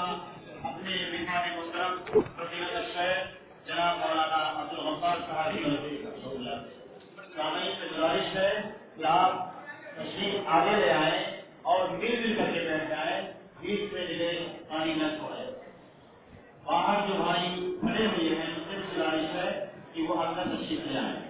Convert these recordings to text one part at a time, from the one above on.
اپنے مہمان محترم فضیلت الشیخ جناب مولانا عبد الغفار سامعین سے گزارش ہے کہ آپ تشریف آگے لے آئیں اور مل مل کر کے بیٹھ جائیں۔ بیچ میں پانی نہ چھوڑے باہر جو بھائی کھڑے ہوئے ہیں، ان سے گزارش ہے کہ وہ اندر تشریف لے آئیں۔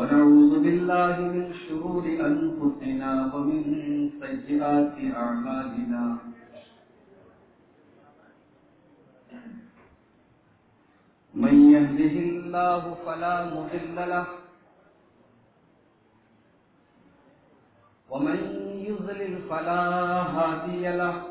ونعوذ بالله من شرور أنفسنا ومن سيئات أعمالنا. من يهده الله فلا مضل له ومن يضلل فلا هادي له.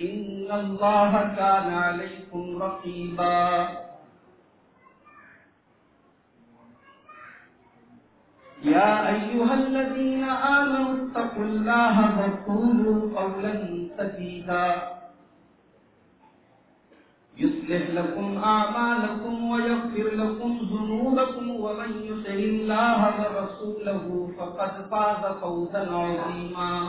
إن الله كان عليكم رقيبا يا أيها الذين آمنوا اتقوا الله وقولوا قولا سديدا يصلح لكم أعمالكم ويغفر لكم ذنوبكم ومن يطع الله ورسوله فقد فاز فوزا عظيما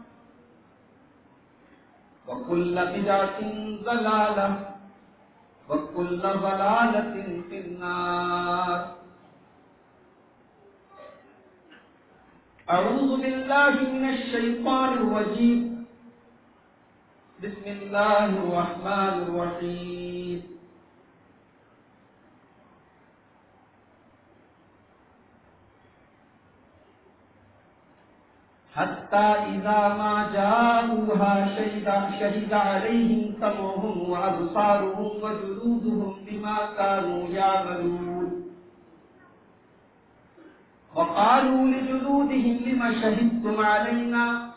وكل بدعة ضلالة، وكل ضلالة في النار. أعوذ بالله من الشيطان الرجيم. بسم الله الرحمن الرحيم. حتى إذا ما جاءوها شهد, عليهم سمعهم وأبصارهم وجلودهم بما كانوا يعملون. وقالوا لجلودهم لما شهدتم علينا؟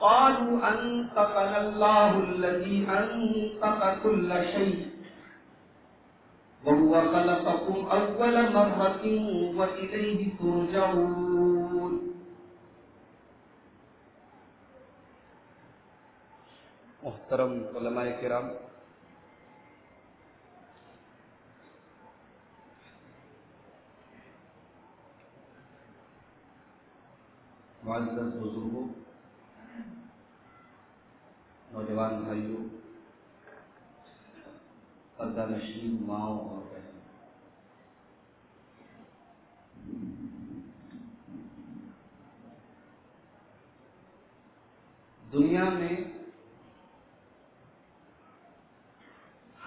قالوا أنطقنا الله الذي أنطق كل شيء. وهو خلقكم أول مرة وإليه ترجعون. محترم علماء کرام معزز بزرگوں نوجوان بھائیوں پردہ نشین ماؤں اور بہنوں۔ دنیا میں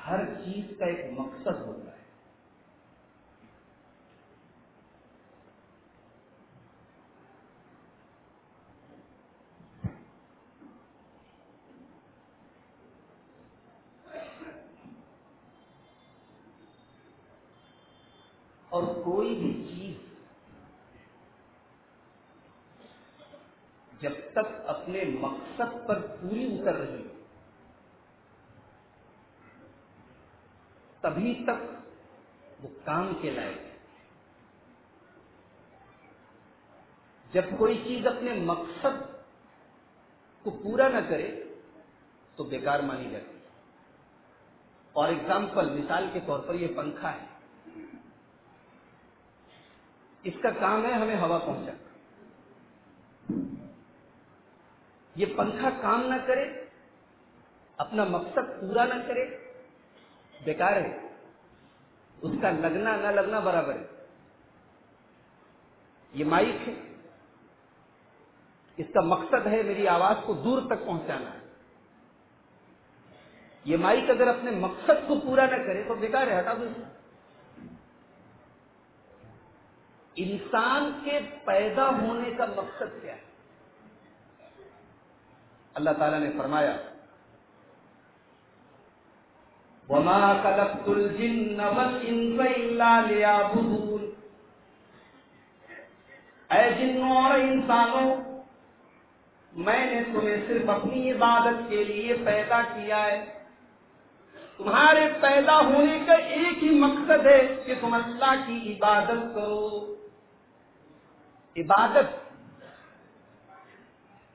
ہر چیز کا ایک مقصد ہوتا ہے۔ اور کوئی بھی چیز جب تک اپنے مقصد پر پوری اتر رہی ہے تبھی تک وہ کام کے لائق ہے۔ جب کوئی چیز اپنے مقصد کو پورا نہ کرے تو بیکار مانی جاتی ہے۔ اور ایگزامپل مثال کے طور پر یہ پنکھا ہے۔ اس کا کام ہے ہمیں ہوا پہنچا یہ پنکھا کام نہ کرے، اپنا مقصد پورا نہ کرے بیکار ہے۔ اس کا لگنا نہ لگنا برابر ہے۔ یہ مائک ہے۔ اس کا مقصد ہے میری آواز کو دور تک پہنچانا۔ ہے یہ مائک اگر اپنے مقصد کو پورا نہ کرے تو بیکار ہے، ہٹا دو انسان کے پیدا ہونے کا مقصد کیا ہے؟ اللہ تعالیٰ نے فرمایا وما خلقت الجن والانس الا ليعبدون۔ اے جنوں اور انسانوں، میں نے تمہیں صرف اپنی عبادت کے لیے پیدا کیا ہے۔ تمہارے پیدا ہونے کا ایک ہی مقصد ہے کہ تم اللہ کی عبادت کرو۔ عبادت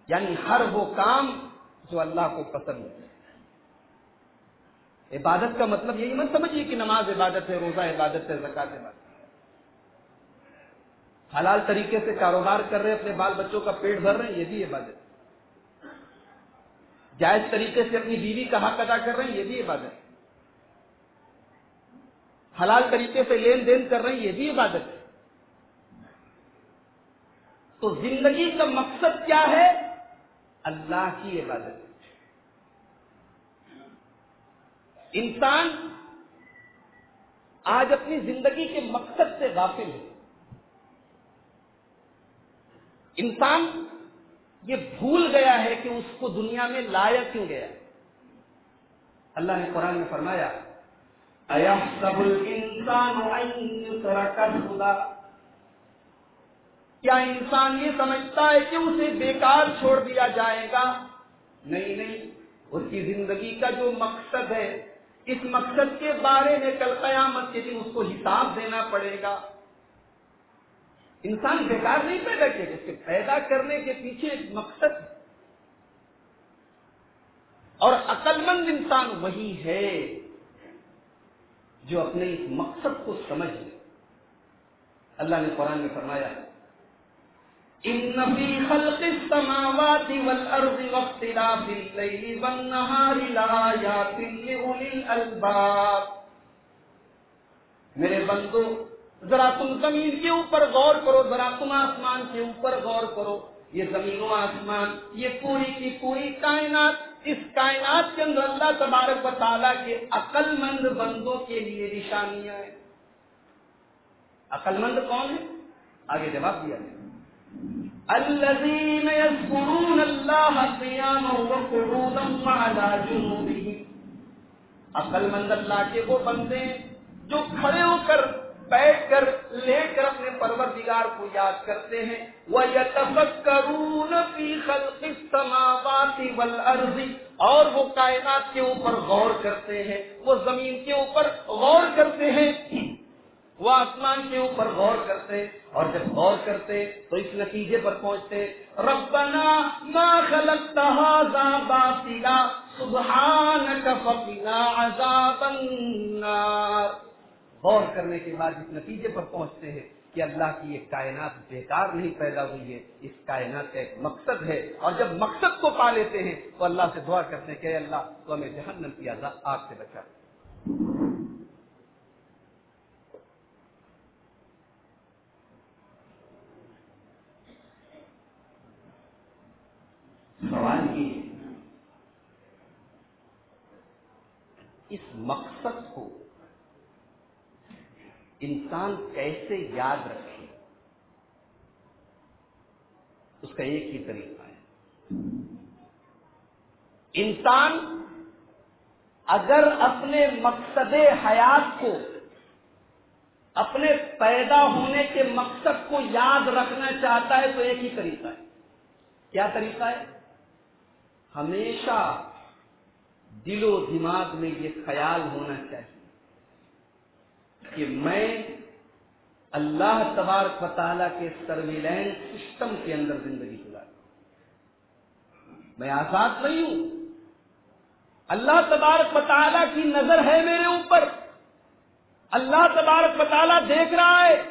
یعنی ہر وہ کام جو اللہ کو پسند ہے عبادت کا مطلب یہی، مت سمجھیے کہ نماز عبادت ہے، روزہ عبادت ہے زکات عبادت ہے۔ حلال طریقے سے کاروبار کر رہے ہیں اپنے بال بچوں کا پیٹ بھر رہے ہیں یہ بھی عبادت ہے۔ جائز طریقے سے اپنی بیوی کا حق ادا کر رہے ہیں یہ بھی عبادت ہے۔ حلال طریقے سے لین دین کر رہے ہیں یہ بھی عبادت ہے۔ تو زندگی کا مقصد کیا ہے؟ اللہ کی عبادت انسان آج اپنی زندگی کے مقصد سے غافل ہے۔ انسان یہ بھول گیا ہے کہ اس کو دنیا میں لایا کیوں گیا اللہ نے قرآن میں فرمایا اَيَحْسَبُ کیا انسان یہ سمجھتا ہے کہ اسے بیکار چھوڑ دیا جائے گا؟ نہیں نہیں، اس کی زندگی کا جو مقصد ہے اس مقصد کے بارے میں کل قیامت کے دن اس کو حساب دینا پڑے گا۔ انسان بیکار نہیں پیدا کیا اس کے پیدا کرنے کے پیچھے ایک مقصد ہے۔ اور عقل مند انسان وہی ہے جو اپنے اس مقصد کو سمجھ لے اللہ نے قرآن میں فرمایا ہے ان فی خلق السماوات والارض واختلاف الليل والنهار لآیات لأولی الالباب میرے بندو، ذرا تم زمین کے اوپر غور کرو، ذرا تم آسمان کے اوپر غور کرو۔ یہ زمین و آسمان، یہ پوری کی پوری کائنات، اس کائنات کے اندر اللہ تبارک و تعالیٰ کے عقل مند بندوں کے لیے نشانیاں ہیں۔ عقل مند کون ہے آگے جواب دیا۔ گیا الذين يذكرون الله قياما وقعودا وعلى جنوبهم. عقل مند اللہ کے وہ بندے جو کھڑے ہو کر بیٹھ کر لیٹ کر اپنے پروردگار کو یاد کرتے ہیں وہ وَيَتَفَكَّرُونَ فِي خَلْقِ السَّمَاوَاتِ وَالْأَرْضِ۔ اور وہ کائنات کے اوپر غور کرتے ہیں، وہ زمین کے اوپر غور کرتے ہیں۔ وہ آسمان کے اوپر غور کرتے اور جب غور کرتے تو اس نتیجے پر پہنچتے، ربنا ما خلقت هذا باطلا، سبحانك فقنا عذاب النار۔ غور کرنے کے بعد اس نتیجے پر پہنچتے ہیں کہ اللہ کی یہ کائنات بیکار نہیں پیدا ہوئی ہے، اس کائنات کا ایک مقصد ہے۔ اور جب مقصد کو پا لیتے ہیں تو اللہ سے دعا کرتے ہیں کہ اللہ تو ہمیں جہنم کی عذاب آگ سے بچا۔ سوال یہ اس مقصد کو انسان کیسے یاد رکھے؟ اس کا ایک ہی طریقہ ہے۔ انسان اگر اپنے مقصد حیات کو، اپنے پیدا ہونے کے مقصد کو یاد رکھنا چاہتا ہے تو ایک ہی طریقہ ہے۔ کیا طریقہ ہے؟ ہمیشہ دل و دماغ میں یہ خیال ہونا چاہیے کہ میں اللہ تبارک و تعالیٰ کے سرویلینس سسٹم کے اندر زندگی گزار میں آزاد نہیں ہوں۔ اللہ تبارک و تعالیٰ کی نظر ہے میرے اوپر۔ اللہ تبارک و تعالیٰ دیکھ رہا ہے۔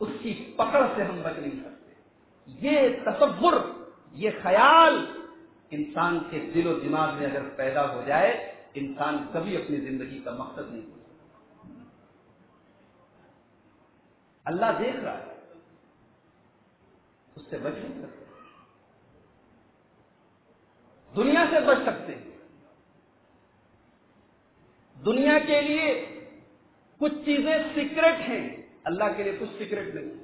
اس کی پکڑ سے ہم بچ نہیں سکتے۔ یہ تصور یہ خیال انسان کے دل و دماغ میں اگر پیدا ہو جائے، انسان کبھی اپنی زندگی کا مقصد نہیں ہو اللہ دیکھ رہا ہے، اس سے بچ نہیں سکتے۔ دنیا سے بچ سکتے ہیں۔ دنیا کے لیے کچھ چیزیں سیکرٹ ہیں، اللہ کے لیے کچھ سیکرٹ نہیں۔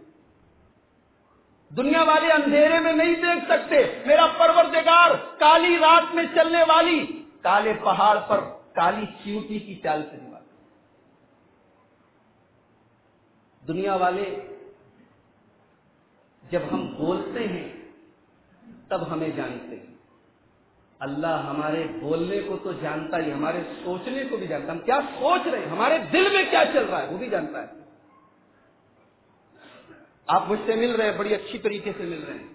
دنیا والے اندھیرے میں نہیں دیکھ سکتے۔ میرا پروردگار کالی رات میں چلنے والی کالے پہاڑ پر کالی چیوٹی کی چال چلنے والی دنیا والے جب ہم بولتے ہیں، تب ہمیں جانتے ہیں۔ اللہ ہمارے بولنے کو تو جانتا ہی، ہمارے سوچنے کو بھی جانتا ہم کیا سوچ رہے ہیں؟ ہمارے دل میں کیا چل رہا ہے؟ وہ بھی جانتا ہے۔ آپ مجھ سے مل رہے ہیں، بڑی اچھی طریقے سے مل رہے ہیں۔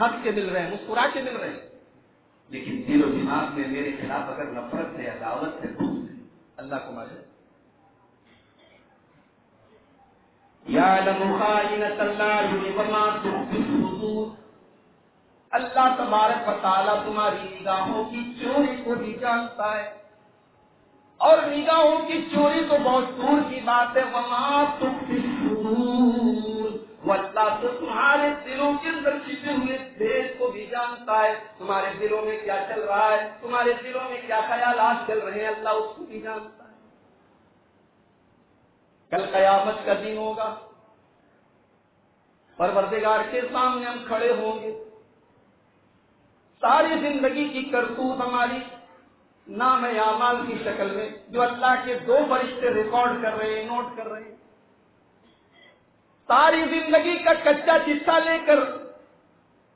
ہنس کے مل رہے ہیں، مسکرا کے مل رہے ہیں۔ لیکن دل و دماغ میں میرے خلاف اگر نفرت ہے، عداوت ہے اللہ کو معلوم اللہ تبارک و تعالیٰ تمہاری نگاہوں کی چوری کو بھی جانتا ہے۔ اور نگاہوں کی چوری تو بہت دور کی بات ہے۔ وہاں وہ اللہ تو تمہارے دلوں کے اندر چھپے ہوئے دیش کو بھی جانتا ہے۔ تمہارے دلوں میں کیا چل رہا ہے؟ تمہارے دلوں میں کیا خیالات چل رہے ہیں؟ اللہ اس کو بھی جانتا ہے۔ کل قیامت کا دن ہوگا۔ پروردگار کے سامنے ہم کھڑے ہوں گے۔ ساری زندگی کی کرتوت ہماری نام اعمال کی شکل میں جو اللہ کے دو فرشتے ریکارڈ کر رہے ہیں، نوٹ کر رہے ہیں۔ ساری زندگی کا کچا چٹا لے کر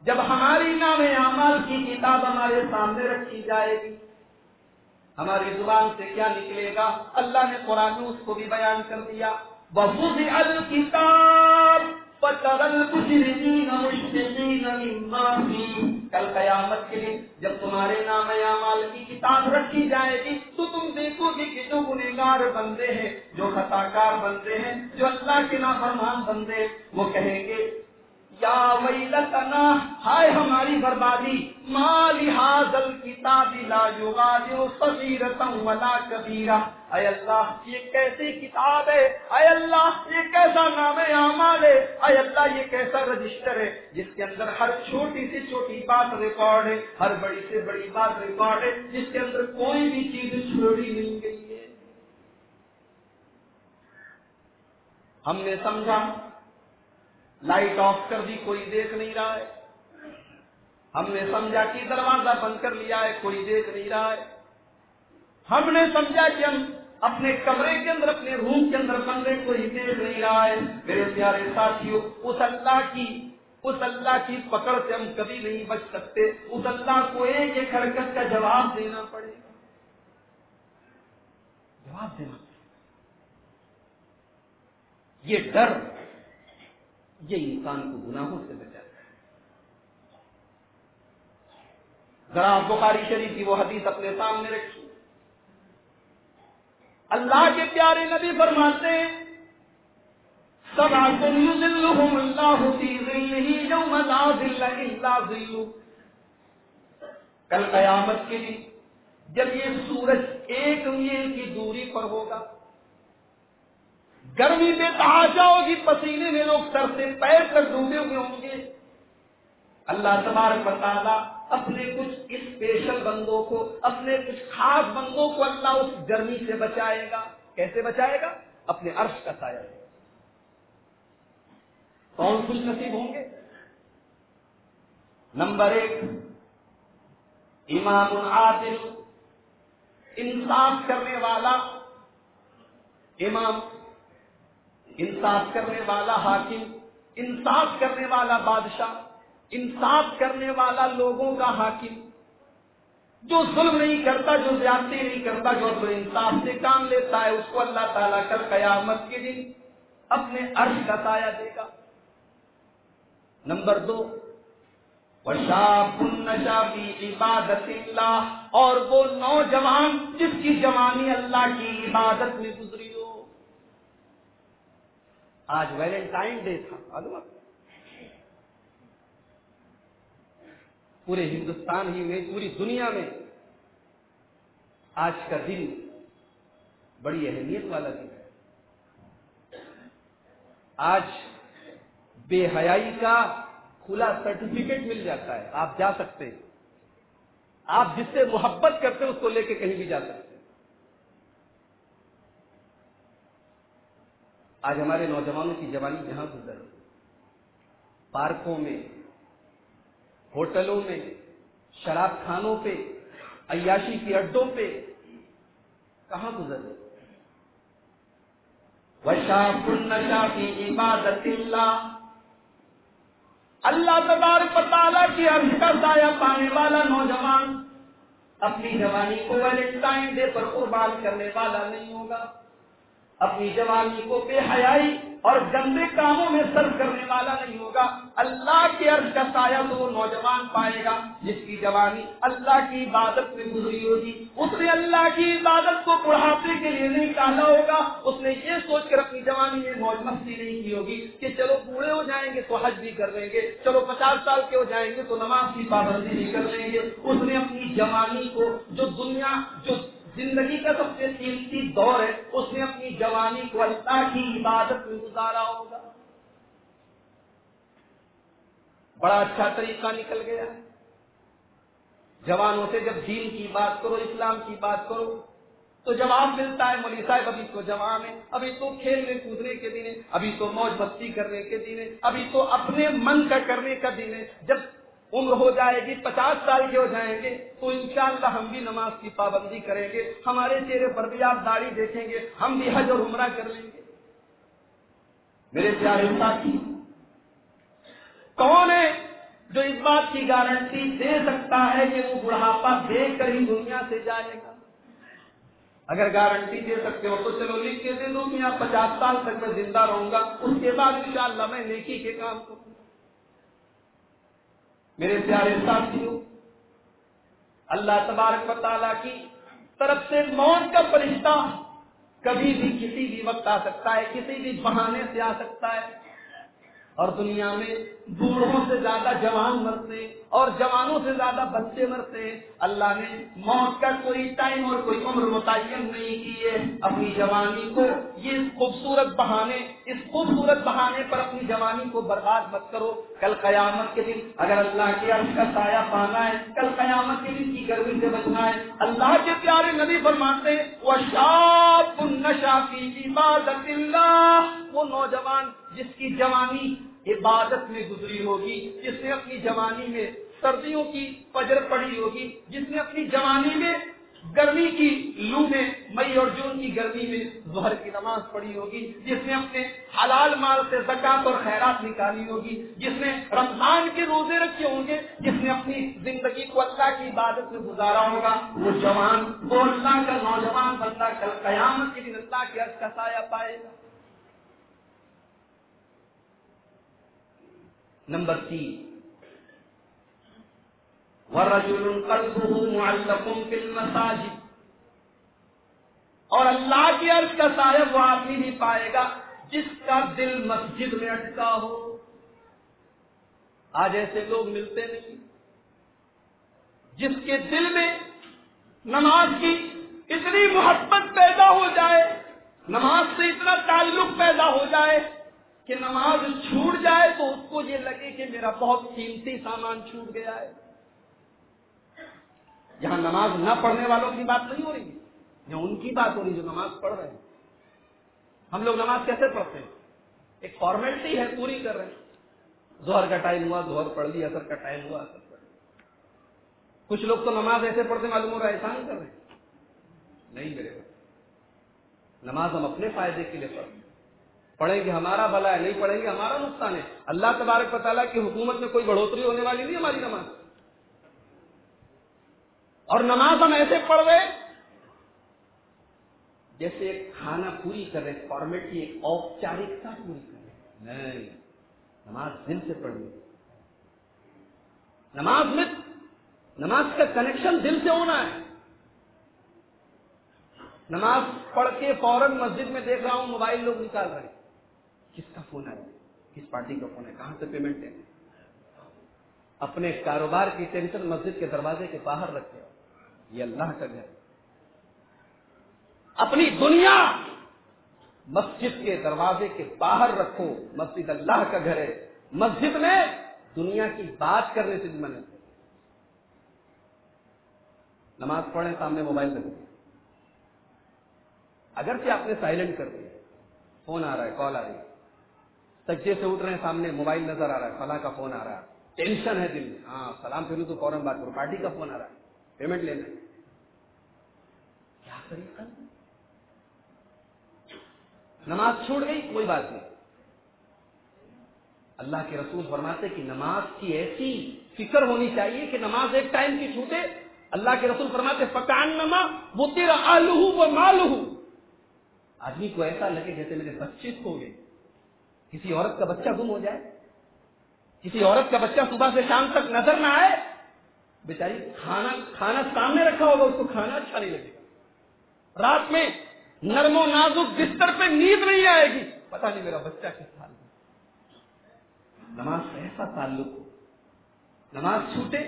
جب ہماری نام اعمال کی کتاب ہمارے سامنے رکھی جائے گی، ہماری زبان سے کیا نکلے گا؟ اللہ نے قرآن اس کو بھی بیان کر دیا۔ بہت الکتاب فتر المجرمین مشفقین مما کل قیامت کے لیے جب تمہارے نام اعمال کی کتاب رکھی جائے گی، تو تم دیکھو گے کہ جو گنےگار بندے ہیں، جو خطا کار بندے ہیں، جو اللہ کے نافرمان بندے ہیں، وہ کہیں گے یا ویلتنا، ہائے ہماری بربادی مالی حاضل کتاب لا یغادر صغیرتا ولا کبیرہ۔ اے اللہ، یہ کیسی کتاب ہے؟ اے اللہ، یہ کیسا نام اعمال ہے؟ اے اللہ، یہ کیسا رجسٹر ہے؟ جس کے اندر ہر چھوٹی سے چھوٹی بات ریکارڈ ہے، ہر بڑی سے بڑی بات ریکارڈ ہے، جس کے اندر کوئی بھی چیز چھوڑی نہیں گئی ہے۔ ہم نے سمجھا لائٹ آف کر دی، کوئی دیکھ نہیں رہا ہے۔ ہم نے سمجھا کہ دروازہ بند کر لیا ہے، کوئی دیکھ نہیں رہا ہے۔ ہم نے سمجھا کہ ہم اپنے کمرے کے اندر، اپنے روم کے اندر بندے، کوئی دیکھ نہیں رہا ہے۔ میرے پیارے ساتھیوں، اس اللہ کی، اس اللہ کی پکڑ سے ہم کبھی نہیں بچ سکتے۔ اس اللہ کو ایک ایک حرکت کا جواب دینا پڑے گا۔ جواب دینا یہ ڈر یہ انسان کو گناہوں سے بچاتا ہے۔ ذرا بخاری شریف کی وہ حدیث اپنے سامنے رکھی اللہ کے پیارے نبی فرماتے ہیں سب اللہ کل قیامت کے لیے جب یہ سورج ایک میل کی دوری پر ہوگا گرمی میں تحاشا ہوگی پسینے میں لوگ سر سے پیر کر ڈوبے ہوئے ہوں گے۔ اللہ تبارک تعالیٰ اپنے کچھ اسپیشل بندوں کو، اپنے کچھ خاص بندوں کو اللہ اس گرمی سے بچائے گا۔ کیسے بچائے گا؟ اپنے عرش کا سایہ دے۔ کون خوش نصیب ہوں گے؟ نمبر ایک، امام العادل انصاف کرنے والا، امام انصاف کرنے والا حاکم، انصاف کرنے والا بادشاہ، انصاف کرنے والا لوگوں کا حاکم۔ جو ظلم نہیں کرتا، جو زیادتی نہیں کرتا، جو تو انصاف سے کام لیتا ہے، اس کو اللہ تعالیٰ کر قیامت کے دن اپنے عرش کا سایہ دے گا۔ نمبر دو عبادت اللہ اور وہ نوجوان جس کی جوانی اللہ کی عبادت میں گزری آج ویلنٹائن ڈے تھا، معلوم پورے ہندوستان ہی میں، پوری دنیا میں آج کا دن بڑی اہمیت والا دن ہے۔ آج بے حیائی کا کھلا سرٹیفکیٹ مل جاتا ہے، آپ جا سکتے ہیں۔ آپ جس سے محبت کرتے ہیں، اس کو لے کے کہیں بھی جا سکتے آج ہمارے نوجوانوں کی جوانی جہاں گزر پارکوں میں، ہوٹلوں میں، شراب خانوں پہ، عیاشی کے اڈوں پہ کہاں گزر وشاف النشا کی عبادت اللہ۔ اللہ تبارک تعالیٰ کی عرض کا سایہ پانے والا نوجوان اپنی جوانی کو ویلنٹائن ڈے پر قربان کرنے والا نہیں ہوگا۔ اپنی جوانی کو بے حیائی اور گندے کاموں میں سرف کرنے والا نہیں ہوگا۔ اللہ کے عرض کا سایہ تو وہ نوجوان پائے گا جس کی جوانی اللہ کی عبادت میں گزری ہوگی۔ اس نے اللہ کی عبادت کو بڑھاپے کے لیے نہیں ڈالا ہوگا۔ اس نے یہ سوچ کر اپنی جوانی میں موج مستی نہیں کی ہوگی کہ چلو بوڑھے ہو جائیں گے تو حج بھی کر لیں گے، چلو پچاس سال کے ہو جائیں گے تو نماز کی پابندی بھی کر لیں گے۔ اس نے اپنی جوانی کو جو دنیا، جو زندگی کا سب سے قیمتی دور ہے، اس نے اپنی جوانی کو اللہ کی عبادت میں گزارا ہوگا۔ بڑا اچھا طریقہ نکل گیا۔ جوانوں سے جب دین کی بات کرو، اسلام کی بات کرو، تو جواب ملتا ہے مولی صاحب ابھی تو جوان ہے ابھی تو کھیلنے کودنے کے دن ہے ابھی تو موج مستی کرنے کے دن ہے ابھی تو اپنے من کا کرنے کا دن ہے۔ جب عمر ہو جائے گی، پچاس سال کے ہو جائیں گے، تو انشاءاللہ ہم بھی نماز کی پابندی کریں گے، ہمارے چہرے پر بھی آپ داڑھی دیکھیں گے، ہم بھی حج اور عمرہ کر لیں گے۔ میرے پیارے ساتھی، کون ہے جو اس بات کی گارنٹی دے سکتا ہے کہ وہ بڑھاپا دیکھ کر ہی دنیا سے جائے گا؟ اگر گارنٹی دے سکتے ہو تو چلو لکھ کے دے دوں میں پچاس سال تک میں زندہ رہوں گا، اس کے بعد انشاءاللہ میں نیکی کے کام کروں میرے پیارے ساتھیوں اللہ تبارک و تعالیٰ کی طرف سے موت کا فرشتہ کبھی بھی کسی بھی وقت آ سکتا ہے، کسی بھی بہانے سے آ سکتا ہے۔ اور دنیا میں بوڑھوں سے زیادہ جوان مرتے اور جوانوں سے زیادہ بچے مرتے ہیں۔ اللہ نے موت کا کوئی ٹائم اور کوئی عمر متعین نہیں کی ہے۔ اپنی جوانی کو یہ خوبصورت بہانے، اس خوبصورت بہانے پر اپنی جوانی کو برباد مت کرو۔ کل قیامت کے دن اگر اللہ کے عرض کا سایہ پانا ہے، کل قیامت کے دن کی گرمی سے بچنا ہے۔ اللہ کے پیارے نبی فرماتے وہ شاپ نشافی عبادت اللہ وہ نوجوان جس کی جوانی عبادت میں گزری ہوگی، جس نے اپنی جوانی میں سردیوں کی فجر پڑی ہوگی، جس نے اپنی جوانی میں گرمی کی لو میں مئی اور جون کی گرمی میں ظہر کی نماز پڑھی ہوگی، جس نے اپنے حلال مال سے زکات اور خیرات نکالی ہوگی، جس نے رمضان کے روزے رکھے ہوں گے، جس نے اپنی زندگی کو اللہ کی عبادت میں گزارا ہوگا۔ وہ جوان، وہ اللہ کا نوجوان بندہ کل قیامت کے دن اللہ کے عرض کا سایہ پائے گا۔ نمبر تین۔ ورجل قلبه معلق في المساجد۔ اور اللہ کی عرض کا صاحب وہ آدمی نہیں پائے گا جس کا دل مسجد میں اٹکا ہو۔ آج ایسے لوگ ملتے نہیں۔ جس کے دل میں نماز کی اتنی محبت پیدا ہو جائے، نماز سے اتنا تعلق پیدا ہو جائے کہ نماز چھوٹ جائے تو اس کو یہ لگے کہ میرا بہت قیمتی سامان چھوٹ گیا ہے۔ یہاں نماز نہ پڑھنے والوں کی بات نہیں ہو رہی، یہاں ان کی بات ہو رہی جو نماز پڑھ رہے ہیں۔ ہم لوگ نماز کیسے پڑھتے ہیں؟ ایک فارمیلٹی ہے، پوری کر رہے ہیں۔ زہر کا ٹائم ہوا زہر پڑھ لی اثر کا ٹائم ہوا اثر پڑھ لی۔ کچھ لوگ تو نماز ایسے پڑھتے معلوم ہو رہا احسان کر رہے ہیں۔ نہیں میرے نماز ہم اپنے فائدے کے لیے پڑھتے ہیں۔ پڑھیں گے، ہمارا بھلا ہے، نہیں پڑھیں گے، ہمارا نقصان ہے۔ اللہ تبارک و تعالیٰ کی حکومت میں کوئی بڑھوتری ہونے والی نہیں ہماری نماز۔ اور نماز ہم ایسے پڑھ رہے جیسے ایک کھانا پوری کر رہے فارمیٹ کی ایک اوپچارکتا پوری کر رہے نہیں، نماز دل سے پڑھنی نماز میں، نماز کا کنیکشن دل سے ہونا ہے۔ نماز پڑھ کے فوراً مسجد میں دیکھ رہا ہوں، موبائل لوگ نکال رہے ہیں۔ کس کا فون ہے؟ کس پارٹی کا فون ہے؟ کہاں سے پیمنٹ ہے؟ اپنے کاروبار کی ٹینشن مسجد کے دروازے کے باہر رکھے یہ اللہ کا گھر اپنی دنیا مسجد کے دروازے کے باہر رکھو۔ مسجد اللہ کا گھر ہے۔ مسجد میں دنیا کی بات کرنے سے بھی منع نماز پڑھیں سامنے موبائل لگے اگر سے آپ نے سائلنٹ کر دیا فون آ رہا ہے کال آ رہی ہے۔ سچے سے اٹھ رہے ہیں، سامنے موبائل نظر آ رہا ہے، فلاں کا فون آ رہا ہے۔ ٹینشن ہے دل میں۔ ہاں سلام پھر تو فوراً بات کرو، پارٹی کا فون آ رہا ہے۔ پیمنٹ لینا ہے۔ کیا طریقہ نماز چھوڑ گئی، کوئی بات نہیں۔ اللہ کے رسول فرماتے کہ نماز کی ایسی فکر ہونی چاہیے کہ نماز ایک ٹائم کی چھوٹے۔ اللہ کے رسول فرماتے پکان نما وہ تیرا آلو وہ مالو آدمی کو ایسا لگے جیسے میرے بچے کھو گئے۔ کسی عورت کا بچہ گم ہو جائے، کسی عورت کا بچہ صبح سے شام تک نظر نہ آئے، بیچاری کھانا کھانا سامنے رکھا ہوگا، اس کو کھانا اچھا نہیں لگے گا۔ رات میں نرم و نازک بستر پہ نیند نہیں آئے گی۔ پتا نہیں میرا بچہ کس حال میں نماز کا ایسا تعلق نماز چھوٹے،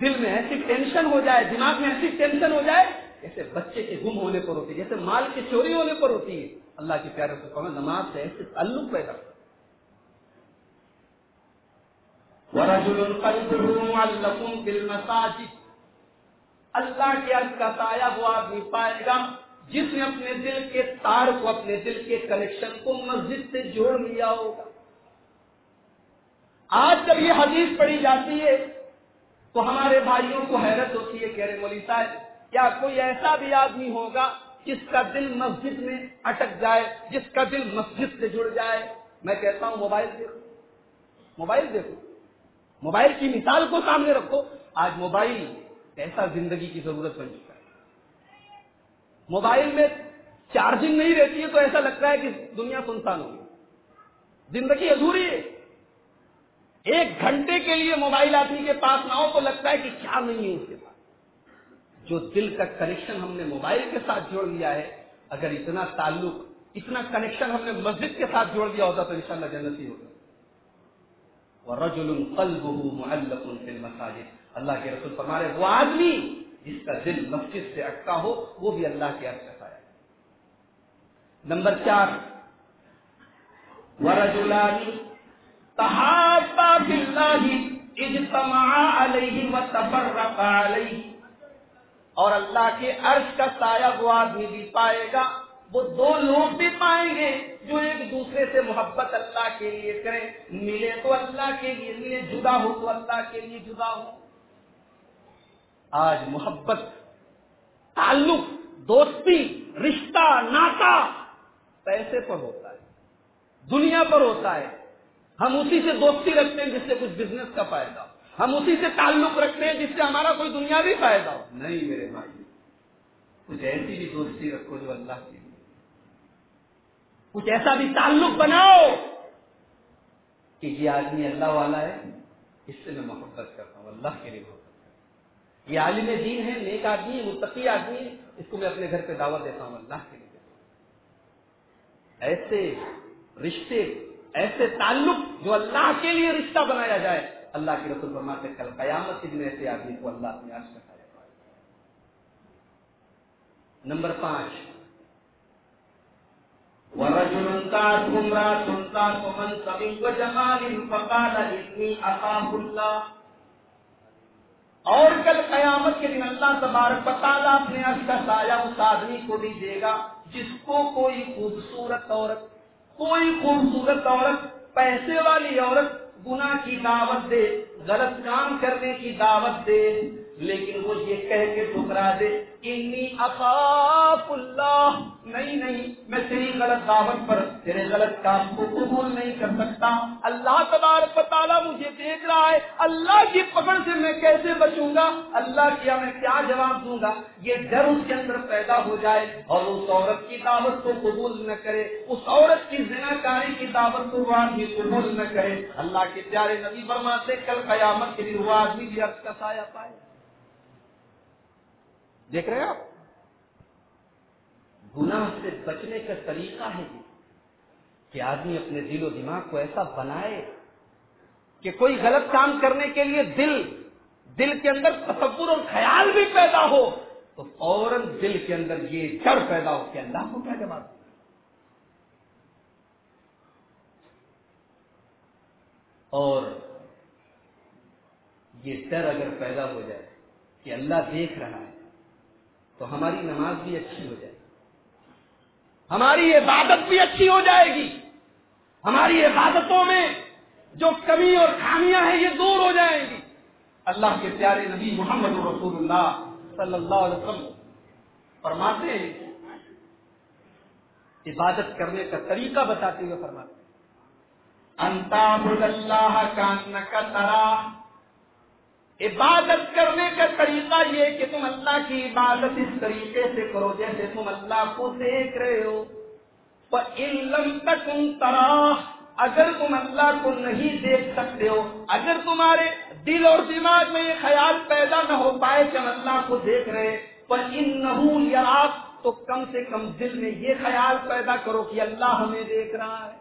دل میں ایسی ٹینشن ہو جائے، دماغ میں ایسی ٹینشن ہو جائے جیسے بچے کے گم ہونے پر ہوتی ہے، جیسے مال کی چوری ہونے پر ہوتی ہے۔ اللہ کے پیارے سے کہنا نماز سے ایسے تعلق پیدا اللہ کے عرض کا سایہ وہ آدمی پائے گا جس نے اپنے دل کے تار کو، اپنے دل کے کنیکشن کو مسجد سے جوڑ لیا ہوگا۔ آج جب یہ حدیث پڑھی جاتی ہے تو ہمارے بھائیوں کو حیرت ہوتی ہے، کہہ رہے مولی صاحب کیا کوئی ایسا بھی آدمی ہوگا جس کا دل مسجد میں اٹک جائے، جس کا دل مسجد سے جڑ جائے۔ میں کہتا ہوں موبائل دیکھو۔ موبائل دیکھو۔ موبائل کی مثال کو سامنے رکھو۔ آج موبائل ایسا زندگی کی ضرورت بن چکا ہے۔ موبائل میں چارجنگ نہیں رہتی ہے تو ایسا لگتا ہے کہ دنیا سنسان ہوگی زندگی ادھوری ہے۔ ایک گھنٹے کے لیے موبائل آدمی کے پاس نہ ہو تو لگتا ہے کہ کیا نہیں ہے اس کے پاس۔ جو دل کا کنیکشن ہم نے موبائل کے ساتھ جوڑ لیا ہے، اگر اتنا تعلق، اتنا کنیکشن ہم نے مسجد کے ساتھ جوڑ دیا ہوتا تو انشاءاللہ جنت ہی ہوگا رجول معلق في المساجد۔ اللہ کے رسول فرمارے وہ آدمی جس کا دل مسجد سے اٹکا ہو، وہ بھی اللہ کے عرض کا نمبر چار، ورجلان تحابا بالله اجتمعا علیہ وتفرقا علیہ اور اللہ کے عرش کا سایہ وہ آدمی بھی پائے گا۔ وہ دو لوگ بھی پائیں گے جو ایک دوسرے سے محبت اللہ کے لیے کریں۔ ملے تو اللہ کے لیے، ملے جدا ہو تو اللہ کے لیے جدا ہو۔ آج محبت، تعلق، دوستی، رشتہ ناتا پیسے پر ہوتا ہے، دنیا پر ہوتا ہے۔ ہم اسی سے دوستی رکھتے ہیں جس سے کچھ بزنس کا فائدہ ہو۔ ہم اسی سے تعلق رکھتے ہیں جس سے ہمارا کوئی دنیاوی فائدہ ہو۔ نہیں میرے بھائی کچھ ایسی بھی دوستی رکھو جو اللہ کی کچھ ایسا بھی تعلق بناؤ کہ یہ آدمی اللہ والا ہے اس سے میں محبت کرتا ہوں اللہ کے لیے محبت کرتا ہوں۔ یہ عالم دین ہے نیک آدمی متقی آدمی اس کو میں اپنے گھر پہ دعوت دیتا ہوں اللہ کے لیے۔ ایسے رشتے ایسے تعلق جو اللہ کے لیے رشتہ بنایا جائے اللہ کے رسول فرماتے کل قیامت کے دن ایسے آدمی کو اللہ اپنے عرش کا نمبر پانچ۔ ورجل انتاس امرات انتاس منصب وجمال فقال اتنی اقام اللہ اور کل قیامت کے دن اللہ تبارک تعالیٰ اپنے عرش کا سایہ اس آدمی کو بھی دے گا، جس کو کوئی خوبصورت عورت، کوئی خوبصورت عورت، پیسے والی عورت گناہ کی دعوت دے غلط کام کرنے کی دعوت دے لیکن وہ یہ کہہ کے ٹھکرا دے انی اخاف اللہ۔ نہیں نہیں، میں تیری غلط دعوت پر، تیرے غلط کام کو قبول نہیں کر سکتا۔ اللہ تبارک تعالیٰ مجھے دیکھ رہا ہے۔ اللہ کی پکڑ سے میں کیسے بچوں گا؟ اللہ کیا میں کیا جواب دوں گا؟ یہ ڈر اس کے اندر پیدا ہو جائے اور اس عورت کی دعوت کو قبول نہ کرے، اس عورت کی زنا کاری کی دعوت کو وہ آدمی قبول نہ کرے۔ اللہ کے پیارے نبی برما کل قیامت کے لیے وہ آدمی بھی عرض کا سایہ پائے۔ دیکھ رہے آپ؟ گناہ سے بچنے کا طریقہ ہے یہ کہ آدمی اپنے دل و دماغ کو ایسا بنائے کہ کوئی غلط کام کرنے کے لیے دل دل کے اندر تصور اور خیال بھی پیدا ہو تو فوراً دل کے اندر یہ ڈر پیدا ہو کہ اللہ کو کیا جواب اور یہ ڈر اگر پیدا ہو جائے کہ اللہ دیکھ رہا ہے تو ہماری نماز بھی اچھی ہو جائے گی۔ ہماری عبادت بھی اچھی ہو جائے گی۔ ہماری عبادتوں میں جو کمی اور خامیاں ہیں، یہ دور ہو جائیں گی۔ اللہ کے پیارے نبی محمد رسول اللہ صلی اللہ علیہ وسلم فرماتے ہیں، عبادت کرنے کا طریقہ بتاتے ہوئے فرماتے انتا اللہ کا ترا عبادت کرنے کا طریقہ یہ کہ تم اللہ کی عبادت اس طریقے سے کرو جیسے تم اللہ کو دیکھ رہے ہو۔ علم تک اگر تم اللہ کو نہیں دیکھ سکتے ہو، اگر تمہارے دل اور دماغ میں یہ خیال پیدا نہ ہو پائے کہ ہم اللہ کو دیکھ رہے پر ان نہ تو کم سے کم دل میں یہ خیال پیدا کرو کہ اللہ ہمیں دیکھ رہا ہے۔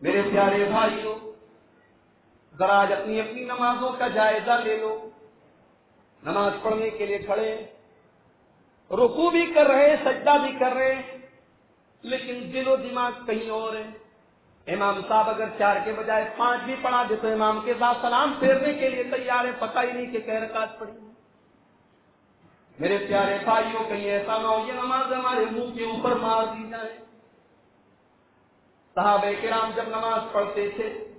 میرے پیارے بھائیوں ذرا آج اپنی اپنی نمازوں کا جائزہ لے لو۔ نماز پڑھنے کے لیے کھڑے۔ رکو بھی کر رہے، سجدہ بھی کر رہے، لیکن دل و دماغ کہیں اور ہے۔ امام صاحب اگر چار کے بجائے پانچ بھی پڑھا دے تو امام کے ساتھ سلام پھیرنے کے لیے تیار ہے پتہ ہی نہیں کہ کہہ پڑی میرے پیارے بھائیوں، کہیں ایسا نہ ہو یہ نماز ہمارے منہ کے اوپر مار دی جائے۔ صحابہ کرام جب نماز پڑھتے تھے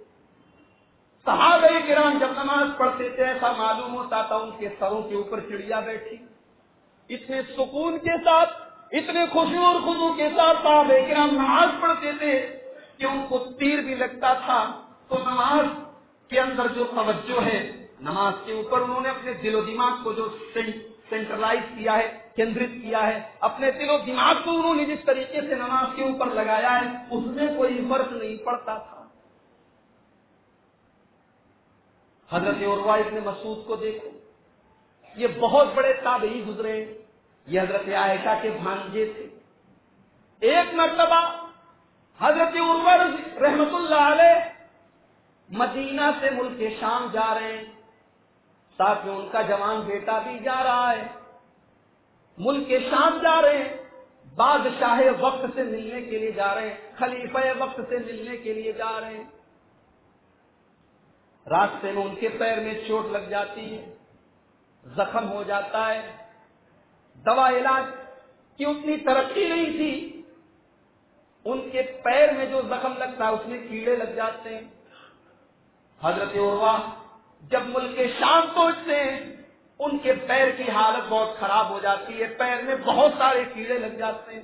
صحابہ کرام جب نماز پڑھتے تھے، ایسا معلوم ہوتا تھا ان کے سروں کے اوپر چڑیا بیٹھی۔ اتنے سکون کے ساتھ، اتنے خوشی اور خزو کے ساتھ صحابہ کرام نماز پڑھتے تھے کہ ان کو تیر بھی لگتا تھا۔ تو نماز کے اندر جو توجہ ہے، نماز کے اوپر انہوں نے اپنے دل و دماغ کو جو سینٹرلائز کیا ہے، کیندرت کیا ہے، اپنے دل و دماغ کو انہوں نے جس طریقے سے نماز کے اوپر لگایا ہے، اس میں کوئی فرق نہیں پڑتا تھا۔ حضرت عروا ابن مسعود کو دیکھو۔ یہ بہت بڑے تابعی گزرے۔ یہ حضرت عائشہ کے بھانجے تھے۔ ایک مرتبہ حضرت عروا رحمت اللہ علیہ مدینہ سے ملک شام جا رہے ہیں۔ ساتھ میں ان کا جوان بیٹا بھی جا رہا ہے۔ ملک شام جا رہے ہیں۔ بادشاہ وقت سے ملنے کے لیے جا رہے ہیں۔ خلیفہ وقت سے ملنے کے لیے جا رہے ہیں۔ راستے میں ان کے پیر میں چوٹ لگ جاتی ہے، زخم ہو جاتا ہے۔ دوا علاج کی اتنی ترقی نہیں تھی۔ ان کے پیر میں جو زخم لگتا ہے، اس میں کیڑے لگ جاتے ہیں۔ حضرت عروا جب ملک شام پہنچتے ہیں، ان کے پیر کی حالت بہت خراب ہو جاتی ہے۔ پیر میں بہت سارے کیڑے لگ جاتے ہیں۔